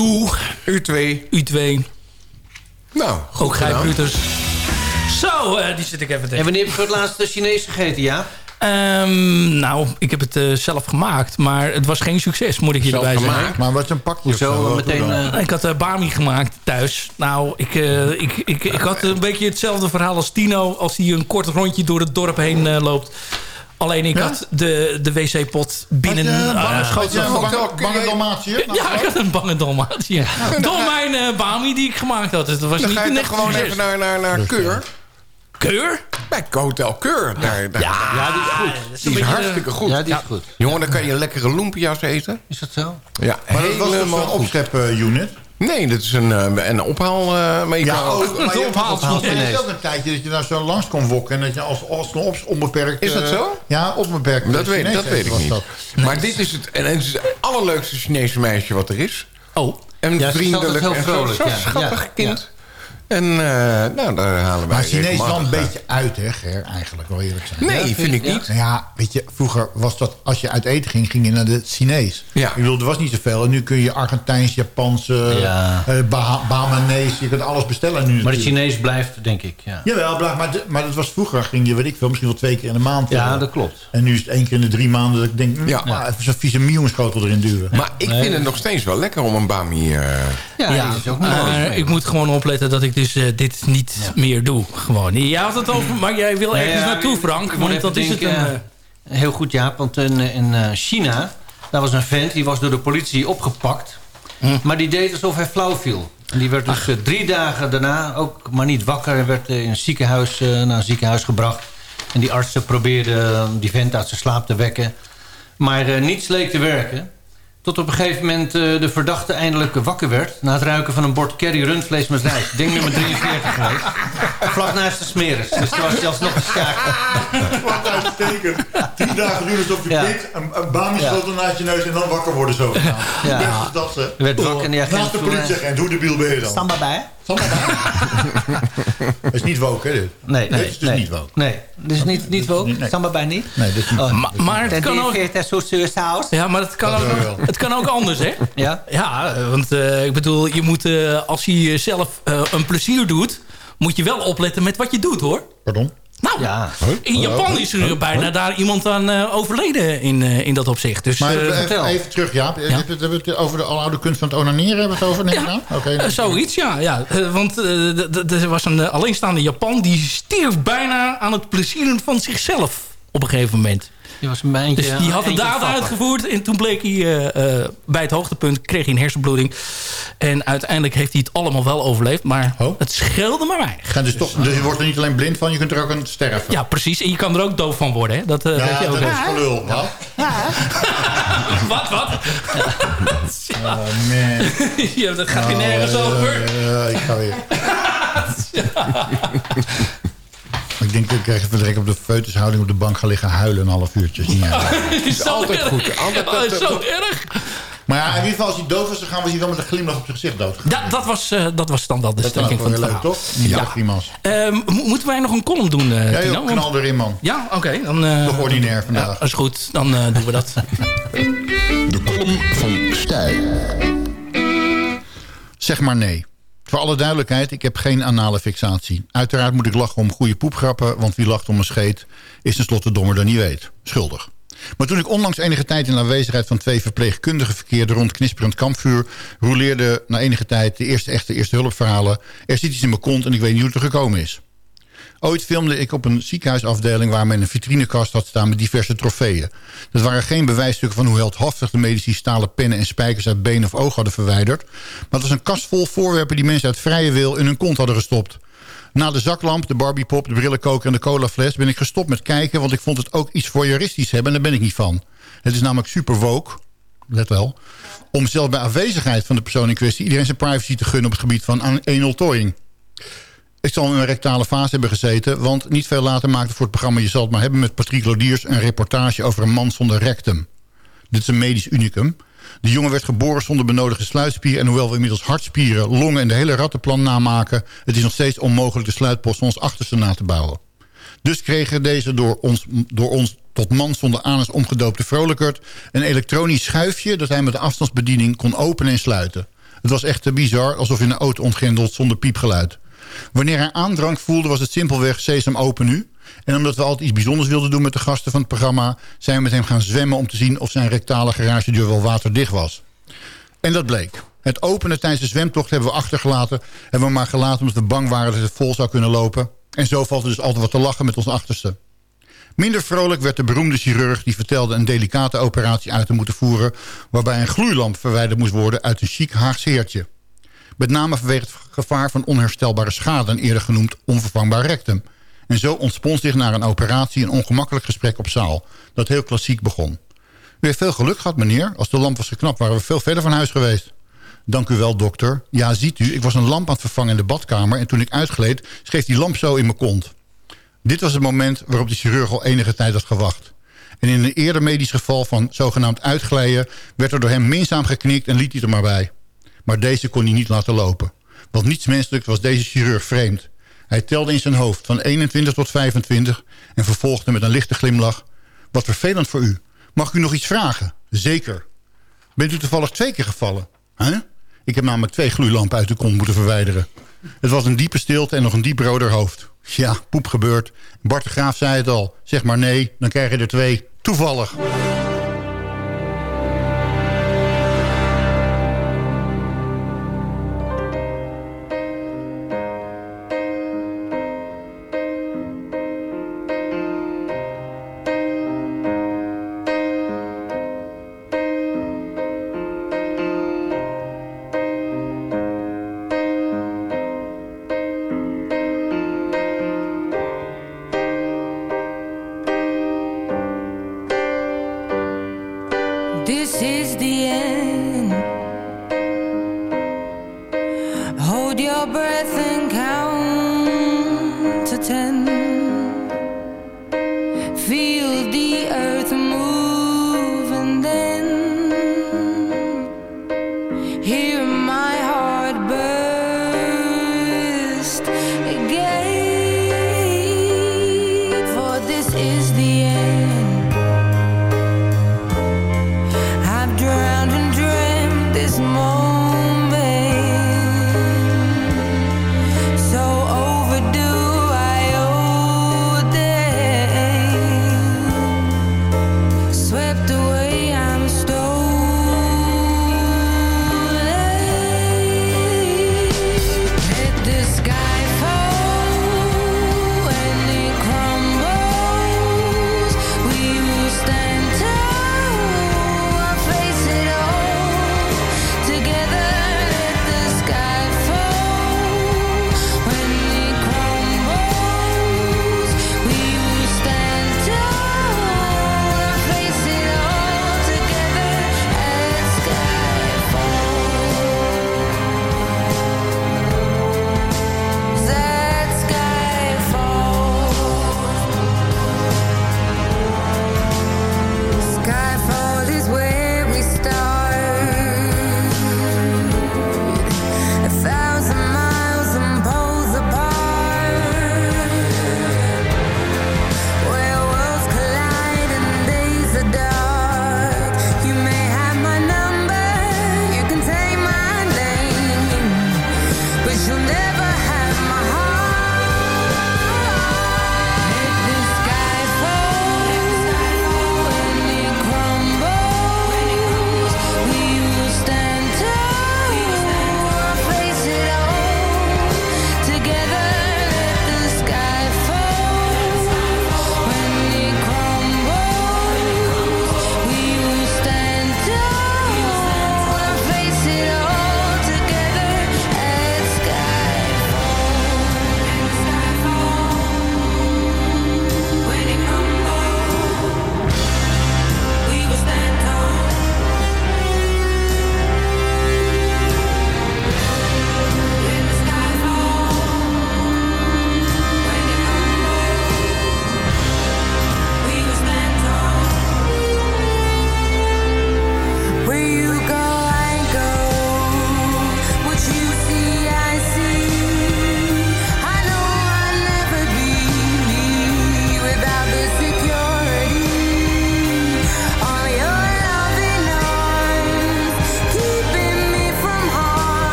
U2. U2. Nou, goed Ook Gij Bruters. Zo, eh, die zit ik even tegen. En wanneer heb je voor het laatste Chinees gegeten, ja? Ehm, nou, ik heb het eh, zelf gemaakt. Maar het was geen succes, moet ik je erbij zeggen. Maar wat een pak Zo meteen. Eh, ik had Bami gemaakt thuis. Nou, ik, ik, ik, ik had een beetje hetzelfde verhaal als Tino. Als hij een kort rondje door het dorp heen loopt... Alleen ik Ja? had de, de wc-pot binnen... Had je een eh, bange- Dalmatiër? Ja, ik had een bange Dalmatiër. Door mijn eh, bami die ik gemaakt had. Dus dat was Dan niet ga je een toch echt gewoon succes. even naar, naar, naar Keur. Keur? Bij Hotel Keur. Daar, daar. Ja, Ja, die is goed. is Die is beetje, hartstikke goed. Ja, die is goed. Jongen, dan kan je lekkere lumpia's eten. Is dat zo? Ja, Maar dat was dus helemaal een goed. Nee, dit is een, eh, een ophaal. eh, maar je Ja, kan ook. Maar je ophaal- ook een tijdje dat je daar zo langs kon wokken. En dat je als, als een onbeperkt... Is dat eh, zo? Ja, onbeperkt. Dat weet, dat weet ik niet. dat. Maar dit is het, en het is het allerleukste Chinese meisje wat er is. Oh, En Ja, ze is vriendelijk en zo- vrolijk, zo ja. schattig Ja, kind. En eh, nou, daar halen wij Maar Chinees is wel een regelmatig beetje uit, hè, Ger, eigenlijk, wel eerlijk zijn. Nee, Ja, vind ik niet. Nou ja, weet je, vroeger was dat, als je uit eten ging, ging je naar de Chinees. Ja. Ik bedoel, er was niet zoveel. En nu kun je Argentijns, Japans, Ja. eh, je kunt alles bestellen nu Maar de. Chinees blijft, denk ik, ja. Jawel, maar, de- maar dat was vroeger, ging je, weet ik veel, misschien wel twee keer in de maand. Ja, eh, dat klopt. En nu is het één keer in de drie maanden dat ik denk, hm, Ja. even zo'n vieze mionschotel erin duwen. Maar ik vind het nog steeds wel lekker om een bami... eh, Ja, ja, is ook maar ik moet gewoon opletten dat ik dus eh, dit niet meer doe. Gewoon. Jij had het over, maar jij wil ergens naartoe, Frank. ik Want dat is het een... eh, Heel goed, Jaap. Want in, eh, in China, daar was een vent... die was door de politie opgepakt. Maar die deed alsof hij flauw viel. En die werd dus drie dagen daarna ook maar niet wakker... en werd in een ziekenhuis, naar een ziekenhuis gebracht. En die artsen probeerden die vent uit zijn slaap te wekken. Maar niets leek te werken. Tot op een gegeven moment eh, de verdachte eindelijk wakker werd... na het ruiken van een bord curry rundvlees met rijst. Ding nummer 43 geweest. Vlak naast de smeres. Dus toen was hij alsnog gestaakt. Wat uitstekend. Tien dagen doen alsof je Ja. een, een bamie naast je neus en dan wakker worden zo. Ja. Ja. is dat ze. Werd wakker en die agent Naast de politieagent, hoe debiel ben je dan? Samba bij? Dat is niet woke, hè, dit? Nee, nee, Dit is dus nee. niet woke. Nee, dit is niet, niet woke. Nee. Samba bij niet. Nee, dit is niet Oh. Ma- maar het kan ook... Ja, maar het kan, ook, het kan ook anders, hè? Ja? Ja, want eh, ik bedoel, je moet, eh, als je jezelf eh, een plezier doet... moet je wel opletten met wat je doet, hoor. Pardon? Nou, Ja. in Japan is er bijna daar iemand aan eh, overleden in, eh, in dat opzicht. Dus, Maar eh, even, vertel. even terug, Jaap. Hebben we het- hebben we het over de aloude kunst van het onaneren? Hebben we het over? Zoiets, ja. ja. Want er was een alleenstaande Japan... die stierf bijna aan het plezieren van zichzelf op een gegeven moment. Die was een eindje, Dus die had de daad uitgevoerd... en toen bleek hij eh, eh, bij het hoogtepunt... kreeg hij een hersenbloeding. En uiteindelijk heeft hij het allemaal wel overleefd. Maar Oh. het scheelde maar weinig. Ga dus, toch, dus je wordt er niet alleen blind van, je kunt er ook aan sterven. Ja, precies. En je kan er ook doof van worden. Hè? Dat, eh, Ja, weet je ook. dat is gelul. Wat? Wat, wat? Oh, man. ja, dat gaat hier nergens Oh, over. ja, ik ga weer. Ik denk dat ik even direct op de feutushouding op de bank ga liggen huilen een half uurtje. Is altijd erg. goed. Altijd Oh, dat- is zo dat- erg. Maar ja, in ieder geval als hij doof was, dan gaan we hier wel met een glimlach op zijn gezicht dood. Ja, dat was, eh, dat was dan wel de Dat ook strekking wel van leuk, verhaal. toch? Niet Ja. mo- moeten wij nog een column doen, eh Ja, joh, knal erin, man. Ja, oké. dan, eh, Toch ordinair vandaag. dat is goed. Dan eh, doen we dat. De column van Stijl. Zeg maar nee. Voor alle duidelijkheid, ik heb geen anale fixatie. Uiteraard moet ik lachen om goede poepgrappen... want wie lacht om een scheet is tenslotte dommer dan niet weet. Schuldig. Maar toen ik onlangs enige tijd in aanwezigheid van twee verpleegkundigen verkeerde rond knisperend kampvuur, roleerde na enige tijd de eerste echte eerste hulpverhalen. Er zit iets in mijn kont en ik weet niet hoe het er gekomen is. Ooit filmde ik op een ziekenhuisafdeling waar men een vitrinekast had staan met diverse trofeeën. Dat waren geen bewijsstukken van hoe heldhaftig de medici stalen pennen en spijkers uit been of oog hadden verwijderd. Maar het was een kast vol voorwerpen die mensen uit vrije wil in hun kont hadden gestopt. Na de zaklamp, de barbiepop, de brillenkoker en de colafles ben ik gestopt met kijken, want ik vond het ook iets voyeuristisch hebben en daar ben ik niet van. Het is namelijk super woke, let wel, om zelfs bij afwezigheid van de persoon in kwestie iedereen zijn privacy te gunnen op het gebied van anal tooiing. Ik zal in een rectale fase hebben gezeten... want niet veel later maakte voor het programma Je zal het maar hebben... met Patrick Lodiers een reportage over een man zonder rectum. Dit is een medisch unicum. De jongen werd geboren zonder benodigde sluitspier... en hoewel we inmiddels hartspieren, longen en de hele rattenplan namaken... het is nog steeds onmogelijk de sluitpost ons achterste na te bouwen. Dus kregen deze door ons, door ons tot man zonder anus omgedoopte vrolijkert... een elektronisch schuifje dat hij met de afstandsbediening kon openen en sluiten. Het was echt te bizar, alsof je een auto ontgrendelt zonder piepgeluid. Wanneer hij aandrang voelde was het simpelweg sesam open nu. En omdat we altijd iets bijzonders wilden doen met de gasten van het programma... zijn we met hem gaan zwemmen om te zien of zijn rectale garagedeur wel waterdicht was. En dat bleek. Het openen tijdens de zwemtocht hebben we achtergelaten. Hebben we maar gelaten omdat we bang waren dat het vol zou kunnen lopen. En zo valt er dus altijd wat te lachen met ons achterste. Minder vrolijk werd de beroemde chirurg die vertelde een delicate operatie uit te moeten voeren... waarbij een gloeilamp verwijderd moest worden uit een chic Haags heertje. Met name vanwege het gevaar van onherstelbare schade... en eerder genoemd onvervangbaar rectum. En zo ontspon zich na een operatie een ongemakkelijk gesprek op zaal... dat heel klassiek begon. U heeft veel geluk gehad, meneer. Als de lamp was geknapt, waren we veel verder van huis geweest. Dank u wel, dokter. Ja, ziet u, ik was een lamp aan het vervangen in de badkamer... en toen ik uitgleed, schreef die lamp zo in mijn kont. Dit was het moment waarop de chirurg al enige tijd had gewacht. En in een eerder medisch geval van zogenaamd uitglijden... werd er door hem minzaam geknikt en liet hij er maar bij. Maar deze kon hij niet laten lopen. Want niets menselijk was deze chirurg vreemd. Hij telde in zijn hoofd van 21 tot 25... en vervolgde met een lichte glimlach... Wat vervelend voor u. Mag ik u nog iets vragen? Zeker. Bent u toevallig twee keer gevallen? Huh? Ik heb namelijk twee gloeilampen uit de kont moeten verwijderen. Het was een diepe stilte en nog een diep roder hoofd. Ja, poep gebeurt. Bart de Graaf zei het al. Zeg maar nee, dan krijg je er twee. Toevallig.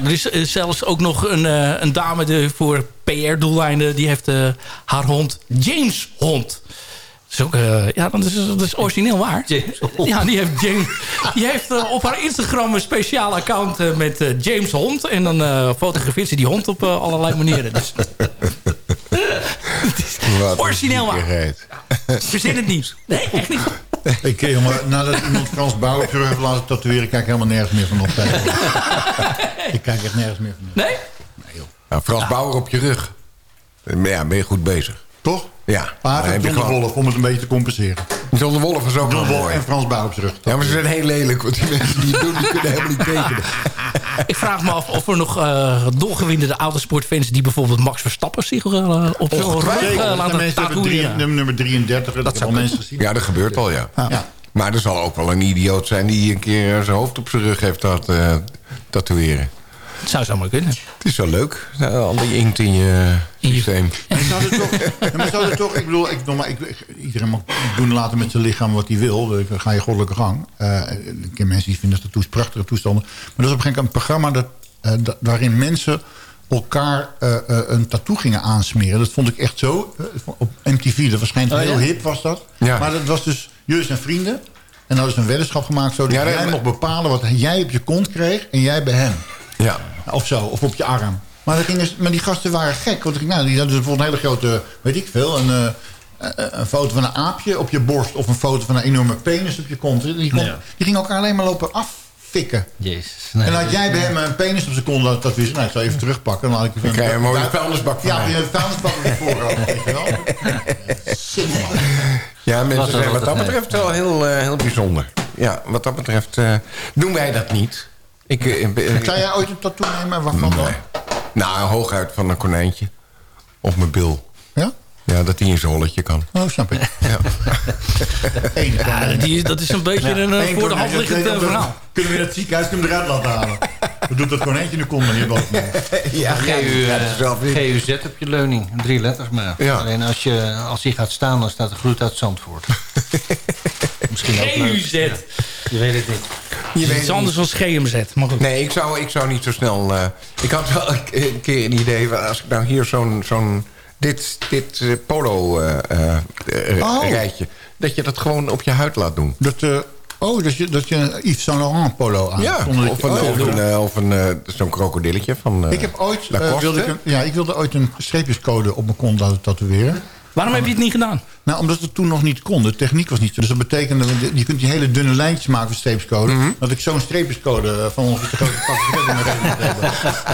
Ja, er is eh, zelfs ook nog een, eh, een dame voor PR-doeleinden... die heeft eh, haar hond James Hond. Dat is ook, ja, dat is, dat is origineel waar. Ja, die heeft, James, die heeft op haar Instagram een speciaal account met James Hond. En dan fotografeert ze die hond op allerlei manieren. Dus, een origineel waar. Verzin het niet. Nee, echt niet. Ik, eh, jongen, nadat iemand Frans Bauer op je rug heeft laten tatoeëren... kijk ik helemaal nergens meer van op. ik kijk echt nergens meer van op. Nee? Nou, Frans Bauer op je rug. Maar Ja, ben je goed bezig. Toch? Ja. Maar hij heb heeft je John de gewoon- Wolf om het een beetje te compenseren. John de Wolf is ook John Wolf en Frans Bauer op zijn rug. Ja, maar ze zijn heel lelijk. Want die mensen die het doen, die kunnen helemaal niet tekenen. Ik vraag me af of er nog eh dolgewindende autosportfans... die bijvoorbeeld Max Verstappen zich eh, op zijn rug Zeker, eh, dat zijn laten tatoeëren. nummer, nummer 33. Dat, heb ik al mensen gezien. Ja, dat gebeurt al, ja. Ja. Maar er zal ook wel een idioot zijn... die een keer zijn hoofd op zijn rug heeft laten tatoeëren. Het zou zomaar kunnen. Het is wel leuk. Nou, al die inkt in je systeem. Maar zou het toch, ja, maar zou het toch, ik bedoel, ik, ik, iedereen mag doen laten met zijn lichaam wat hij wil. Dan ga je goddelijke gang. Eh, ik ken mensen die vinden tattoos prachtige toestanden. Maar er is op een gegeven moment een programma dat, eh, dat- waarin mensen elkaar eh, eh, een tattoo gingen aansmeren. Dat vond ik echt zo. op MTV, dat waarschijnlijk Oh, ja? heel hip was dat. Ja. Maar dat was dus jullie zijn vrienden. En dan ze een weddenschap gemaakt zo dat Ja, dat- jij mocht bepalen wat jij op je kont kreeg en jij bij hem. Ja. Of zo, of op je arm. Maar, ze- maar die gasten waren gek. Want ik, nou, die hadden dus bijvoorbeeld een hele grote, weet ik veel... Een, eh, eh, een foto van een aapje op je borst... of een foto van een enorme penis op je kont. Die, kon, Ja. die gingen elkaar alleen maar lopen affikken. Jezus. en dan had jij bij hem een penis op zijn kont... dat, dat wist, nou, ik zal even terugpakken. Dan, had ik Dan krijg je een mooie vuilnisbak van Ja, een vuilnisbak op je voorhoofd, weet je wel. Ja, mensen zijn wat dat betreft wel heel, eh, heel bijzonder. Ja, wat dat betreft eh, doen wij dat niet. Ik, eh, Zou jij ooit een tattoo nemen? Waarvan dan? nou, hooguit van een konijntje. Op mijn bil. Ja? Ja, dat die in zijn holletje kan. Oh, snap ik. Ja. Die, dat is een beetje een eh, voor de hand liggend eh, verhaal. Kunnen we in het ziekenhuis we eruit laten halen? We doen dat konijntje nu kon, maar niet wat meer. Ja, GU, ja, eh, is GUZ op je leuning. Drie letters maar. Ja. Alleen als, je, als die gaat staan, dan staat er groet uit Zandvoort. Misschien ook. GUZ. Je weet het niet. Je weet Iets anders dan GMZ. Maar goed. Nee, ik zou, ik zou niet zo snel... eh, ik had wel een ke- een keer een idee... als ik nou hier zo'n... zo'n dit dit eh, polo eh, eh, Oh. rijtje... dat je dat gewoon op je huid laat doen. Dat, oh, dat je, dat je een Yves Saint Laurent polo aan Ja, of je- een, oh, of een, of een, zo'n krokodilletje van Ik heb ooit, wilde ik, een- ja, ik wilde ooit een streepjescode op mijn kont laten tatoeëren. Waarom heb je het niet gedaan? Nou, omdat het toen nog niet kon. De techniek was niet zo. Dus dat betekende, je kunt die hele dunne lijntjes maken voor streepjescode. Mhm. Dat ik zo'n streepjescode eh, van de grote hebben.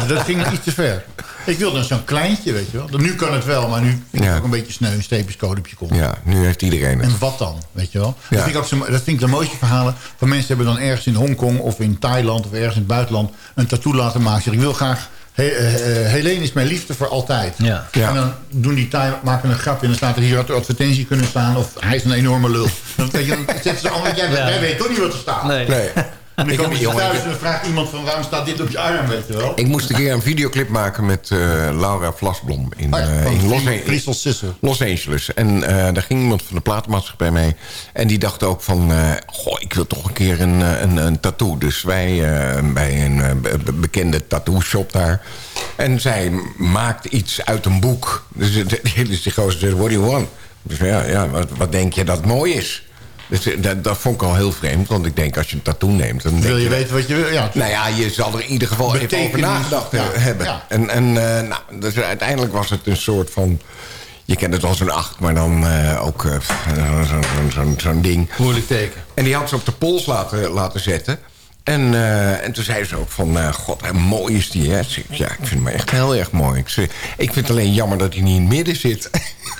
Dus dat ging iets te ver. Ik wilde zo'n kleintje, weet je wel. Nu kan het wel, maar nu vind ik Ja. ook een beetje sneu. Een streepjescode op je kont. Ja, nu heeft iedereen het. En wat dan, weet je wel? Ja. Dat, vind ik ook zo, dat vind ik de mooiste verhalen. Van mensen hebben dan ergens in Hongkong of in Thailand of ergens in het buitenland een tattoo laten maken. Zeg, ik wil graag, he, eh, eh, Helene is mijn liefde voor altijd. Ja. Ja. En dan doen die Thai, maken een grapje en dan staat er hier had de advertentie kunnen staan. Of hij is een enorme lul. Dan, je, dan zetten ze allemaal, jij, weet toch niet wat er staat. Nee. Nee. En dan ze jongen, thuis en dan vraagt iemand van waarom staat dit op je arm, weet je wel? ik moest een keer een videoclip maken met eh, Laura Vlasblom in, Oh eh, in Los. Los Angeles. En eh, daar ging iemand van de platenmaatschappij mee. En die dacht ook van... goh, ik wil toch een keer een, een, een tattoo. Dus wij bij een be- be- bekende tattoo shop daar. En zij maakt iets uit een boek. Dus die die gozer zegt, what do you want? Dus ja, ja wat, wat denk je dat mooi is? Dus, eh, dat, dat vond ik al heel vreemd. Want ik denk, als je een tattoo neemt... Dan Wil je weten wat je wil? Ja, nou ja, je zal er in ieder geval even over nagedacht ja, he- hebben. ja. En, en eh, nou, dus uiteindelijk was het een soort van... Je kent het als een acht, maar dan eh, ook eh, zo'n zo, zo, zo, zo'n ding. Moeilijk teken. En die had ze op de pols laten, laten zetten. En, eh, en toen zei ze ook van... eh, God, hoe mooi is die, hè? Ja, ik vind hem echt heel erg mooi. Ik, zeg, ik vind het alleen jammer dat hij niet in het midden zit.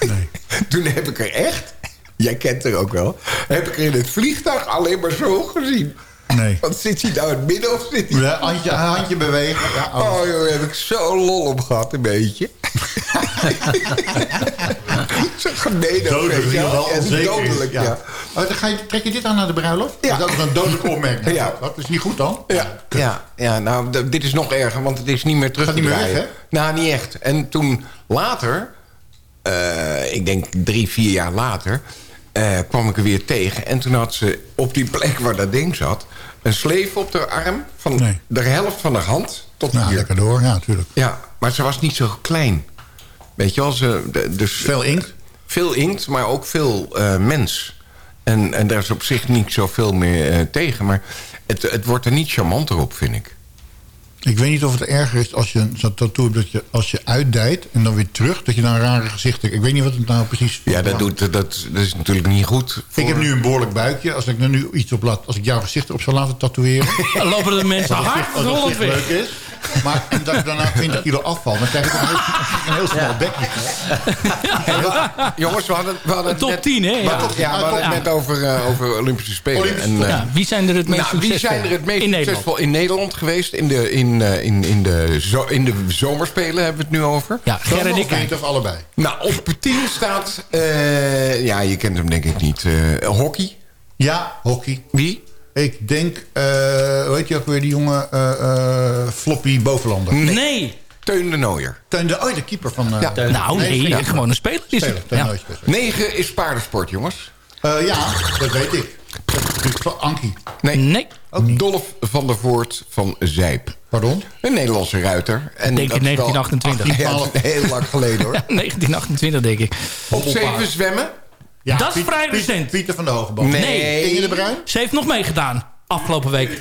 Nee. toen heb ik er echt... Jij kent er ook wel. Heb ik er in het vliegtuig alleen maar zo gezien. Nee. Want zit hij nou in het midden of zit hij... Ja, handje, handje bewegen. Ja, oh. Oh joh, heb ik zo lol op gehad, een beetje. zo gemeen ook, weet Dodelijk, je ja, wel. wel En onzeker is, dodelijk, ja. ja. Oh, dan ga je, trek je dit aan naar de bruiloft? Ja. Dat is een dodelijke opmerking. Ja. Dat is niet goed dan? Ja, ja, ja nou, dit is nog erger, want het is niet meer terug Gaat te niet meer weg, Nou, niet echt. En toen later, eh, ik denk drie, vier jaar later... eh, kwam ik er weer tegen. En toen had ze op die plek waar dat ding zat... een sleef op haar arm van de helft van haar hand tot Nou, hier. lekker door, ja, natuurlijk. Ja, maar ze was niet zo klein. Weet je wel, ze... Dus, Veel inkt? Veel inkt, maar ook veel eh, mens. En, en daar is op zich niet zoveel meer eh, tegen. Maar het, het wordt er niet charmanter op, vind ik. Ik weet niet of het erger is als je zo'n tattoo hebt... dat je als je uitdijt en dan weer terug... dat je dan een rare gezicht hebt. Ik weet niet wat het nou precies... Ja, dat, doet, dat, dat is natuurlijk niet goed. Voor... Ik heb nu een behoorlijk buikje. Als ik er nu iets op laat... als ik jouw gezicht erop zou laten tatoeëren... Dan lopen de mensen hard als het rollend gezicht weg. leuk is. Maar en dat ik daarna 20 kilo afval... dan krijg ik een heel, een heel snel bekje. Jongens, we hadden, we hadden Een top net, 10, hè? we Ja. hadden- ja, we hadden het Ja. net over, eh, over Olympische Spelen. Olympische en, eh, Ja, wie zijn er het meest nou, wie succesvol? zijn er het meest in Nederland? succesvol in Nederland geweest? In de, in, eh, in, in, de, zo, in de zomerspelen hebben we het nu over. Ja, Ger en ik. Weet of allebei. Nou, op 10 staat... eh, ja, je kent hem denk ik niet. eh, hockey. Ja, hockey. Wie? Ik denk, eh hoe heet je ook weer, die jonge eh, eh, floppy bovenlander? Nee. Teun de Nooier. Teun de, oh, de keeper van... eh, Ja. Nou, nee, ja. gewoon een speler is Speler, Ja. 9 is paardensport, jongens. Eh, ja, dat weet ik. Ankie. Nee. Nee. Dolf van der Voort van Zijp. Pardon? Een Nederlandse ruiter. En Denk dat in is wel- 1928. Ja, dat is heel lang geleden hoor. 1928, denk ik. Op 7 zwemmen. Ja, Dat is vrij Piet- recent. Pieter van de Hogeband. Nee. Inge de Bruin? Ze heeft nog meegedaan. Afgelopen week.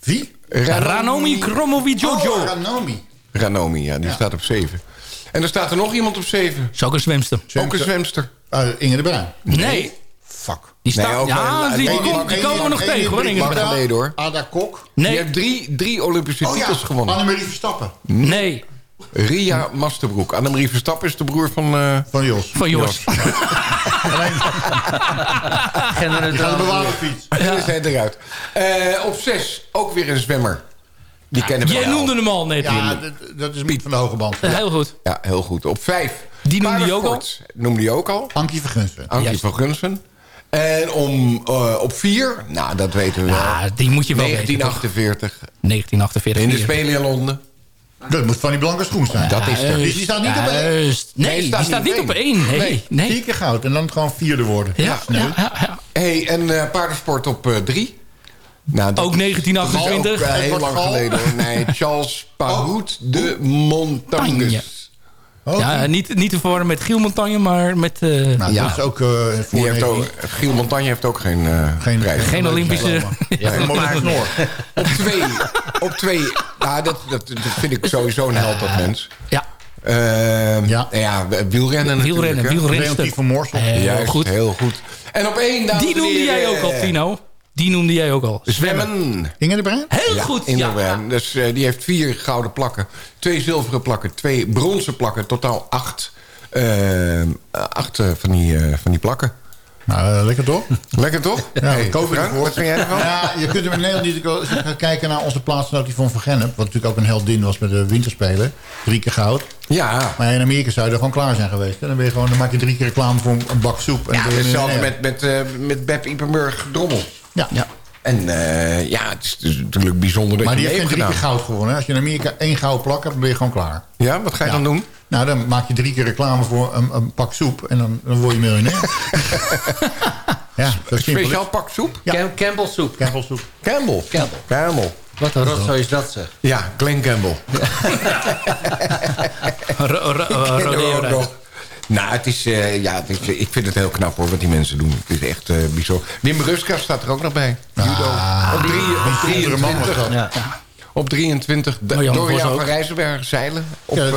Wie? Ranomi Kromovi Jojo. Oh, Ranomi. Ranomi, ja, die staat op 7. En er staat er nog iemand op 7. Is ook een zwemster. Ook een zwemster. Uh, Inge de Bruin. Nee. Fuck. Die staat, Nee, ook ja, die, die, die- die komen we nog tegen hoor. Inge. Ada Kok. Die Nee, heeft drie, drie Olympische Oh ja, titels gewonnen. Annemarie Verstappen. nee. Ria Masterbroek. Annemarie Verstappen is de broer van... eh, Van Jos. Van Jos. Die gaat de bewaarfiets. En is hij eruit. Eh, op 6 ook weer een zwemmer. Die kennen we Jij noemde hem al net. Ja, Ja, dat, dat is Piet van de Hogeband. Heel goed. Ja, heel goed. Op 5. Die noemde je ook al? Noemde je ook al. Ankie Vergunsten. Ankie Juist. van Gunsen. En om, eh, op 4, nou dat weten we wel. Ja, die moet je wel weten. toch? 1948. 1948. In de vier. Spelen in Londen. Dat moet van die blanke schoen zijn. Dat is er. Dus die staat niet op één. Nee, die staat niet op één. Nee, Nee, vier keer goud en dan gewoon vierde worden. Ja, sneu. ja, ja, ja. Hey, en eh, paardensport op 3. nou, dat Ook is 1928. ook, eh, heel lang geleden hoor. Nee, Charles Parout de Montagnes. Oh, Ja, niet, niet te verwarren met Giel Montagne, maar met... eh, nou, Ja. dat is ook eh voor heeft 19 ook, Giel Montagne heeft ook geen, eh geen, prijs. Geen Olympische- Ja, een mooie snor. Op 2. op twee nou, dat, dat, dat vind ik sowieso een held, dat mens. ja, Ehm, Ja. ja, wielrennen wielrennen, wielrenster. Leontien van Moorsel. Heel Juist, goed. heel goed. En op één, Die noemde jij ook al, Tino. Die noemde jij ook al. Zwemmen. Inge de Bruin? Heel Ja, goed. in de Ja, Bruin. Dus eh, die heeft vier gouden plakken. Twee zilveren plakken. Twee bronzen plakken. Totaal acht, eh, acht eh, van, die, eh, van die plakken. Nou, lekker toch? Lekker toch? Ja, Hey, Frank, ervoor. wat vind jij ervan? Ja, je kunt hem in Nederland niet gaat kijken naar onze plaatsnotie van Vergennep. Wat natuurlijk ook een heldin was met de winterspelen. Drie keer goud. Ja, Maar in Amerika zou je er gewoon klaar zijn geweest. En dan, ben je gewoon, dan maak je drie keer reclame voor een bak soep. En ja hetzelfde met, met, eh, met Beb Ipenburg Drommel. Ja. Ja. En eh, ja, het is natuurlijk bijzonder dat Maar je die mee heeft drie keer goud gewonnen. hè. Als je in Amerika één gouden plak hebt, dan ben je gewoon klaar. Ja, wat ga je Ja. dan doen? Nou, dan maak je drie keer reclame voor een, een pak soep. En dan, dan word je miljonair. ja, dat is simpel. Speciaal pak soep? Ja. Cam- Campbell soep. Campbell soep. Campbell. Campbell. Campbell. Wat een rotzooi is dat zeg. Ja, Glenn Campbell. Ro- ro- ro- rodeo. Nou, het is, eh, ja, het is, ik vind het heel knap hoor, wat die mensen doen. Het is echt eh bijzonder. Wim Ruska staat er ook nog bij. Judo. op, drie, op man was 23. dat. Ja. Op 23. Da- Marjan Dorian van Rijzenberg zeilen. Op, Ja. eh,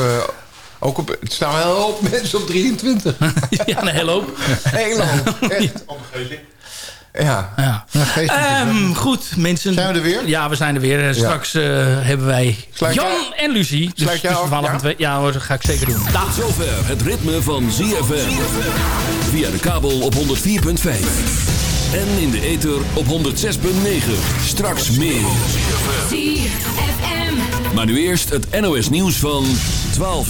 ook op, het staan wel een hoop mensen op 23. Ja, een hele hoop. Heel hoop. Echt. Ja. Ja. Ja. Ehm, goed, mensen. Zijn we er weer? Ja, we zijn er weer. Eh, Straks eh, hebben wij Sluit Jan en Lucie. Dus Sluit jij tussen af, 12 en ja? 2. Ja hoor, dat ga ik zeker doen. Tot zover het ritme van ZFM. Via de kabel op 104.5. En in de ether op 106.9. Straks meer. Maar nu eerst het NOS nieuws van 12 uur.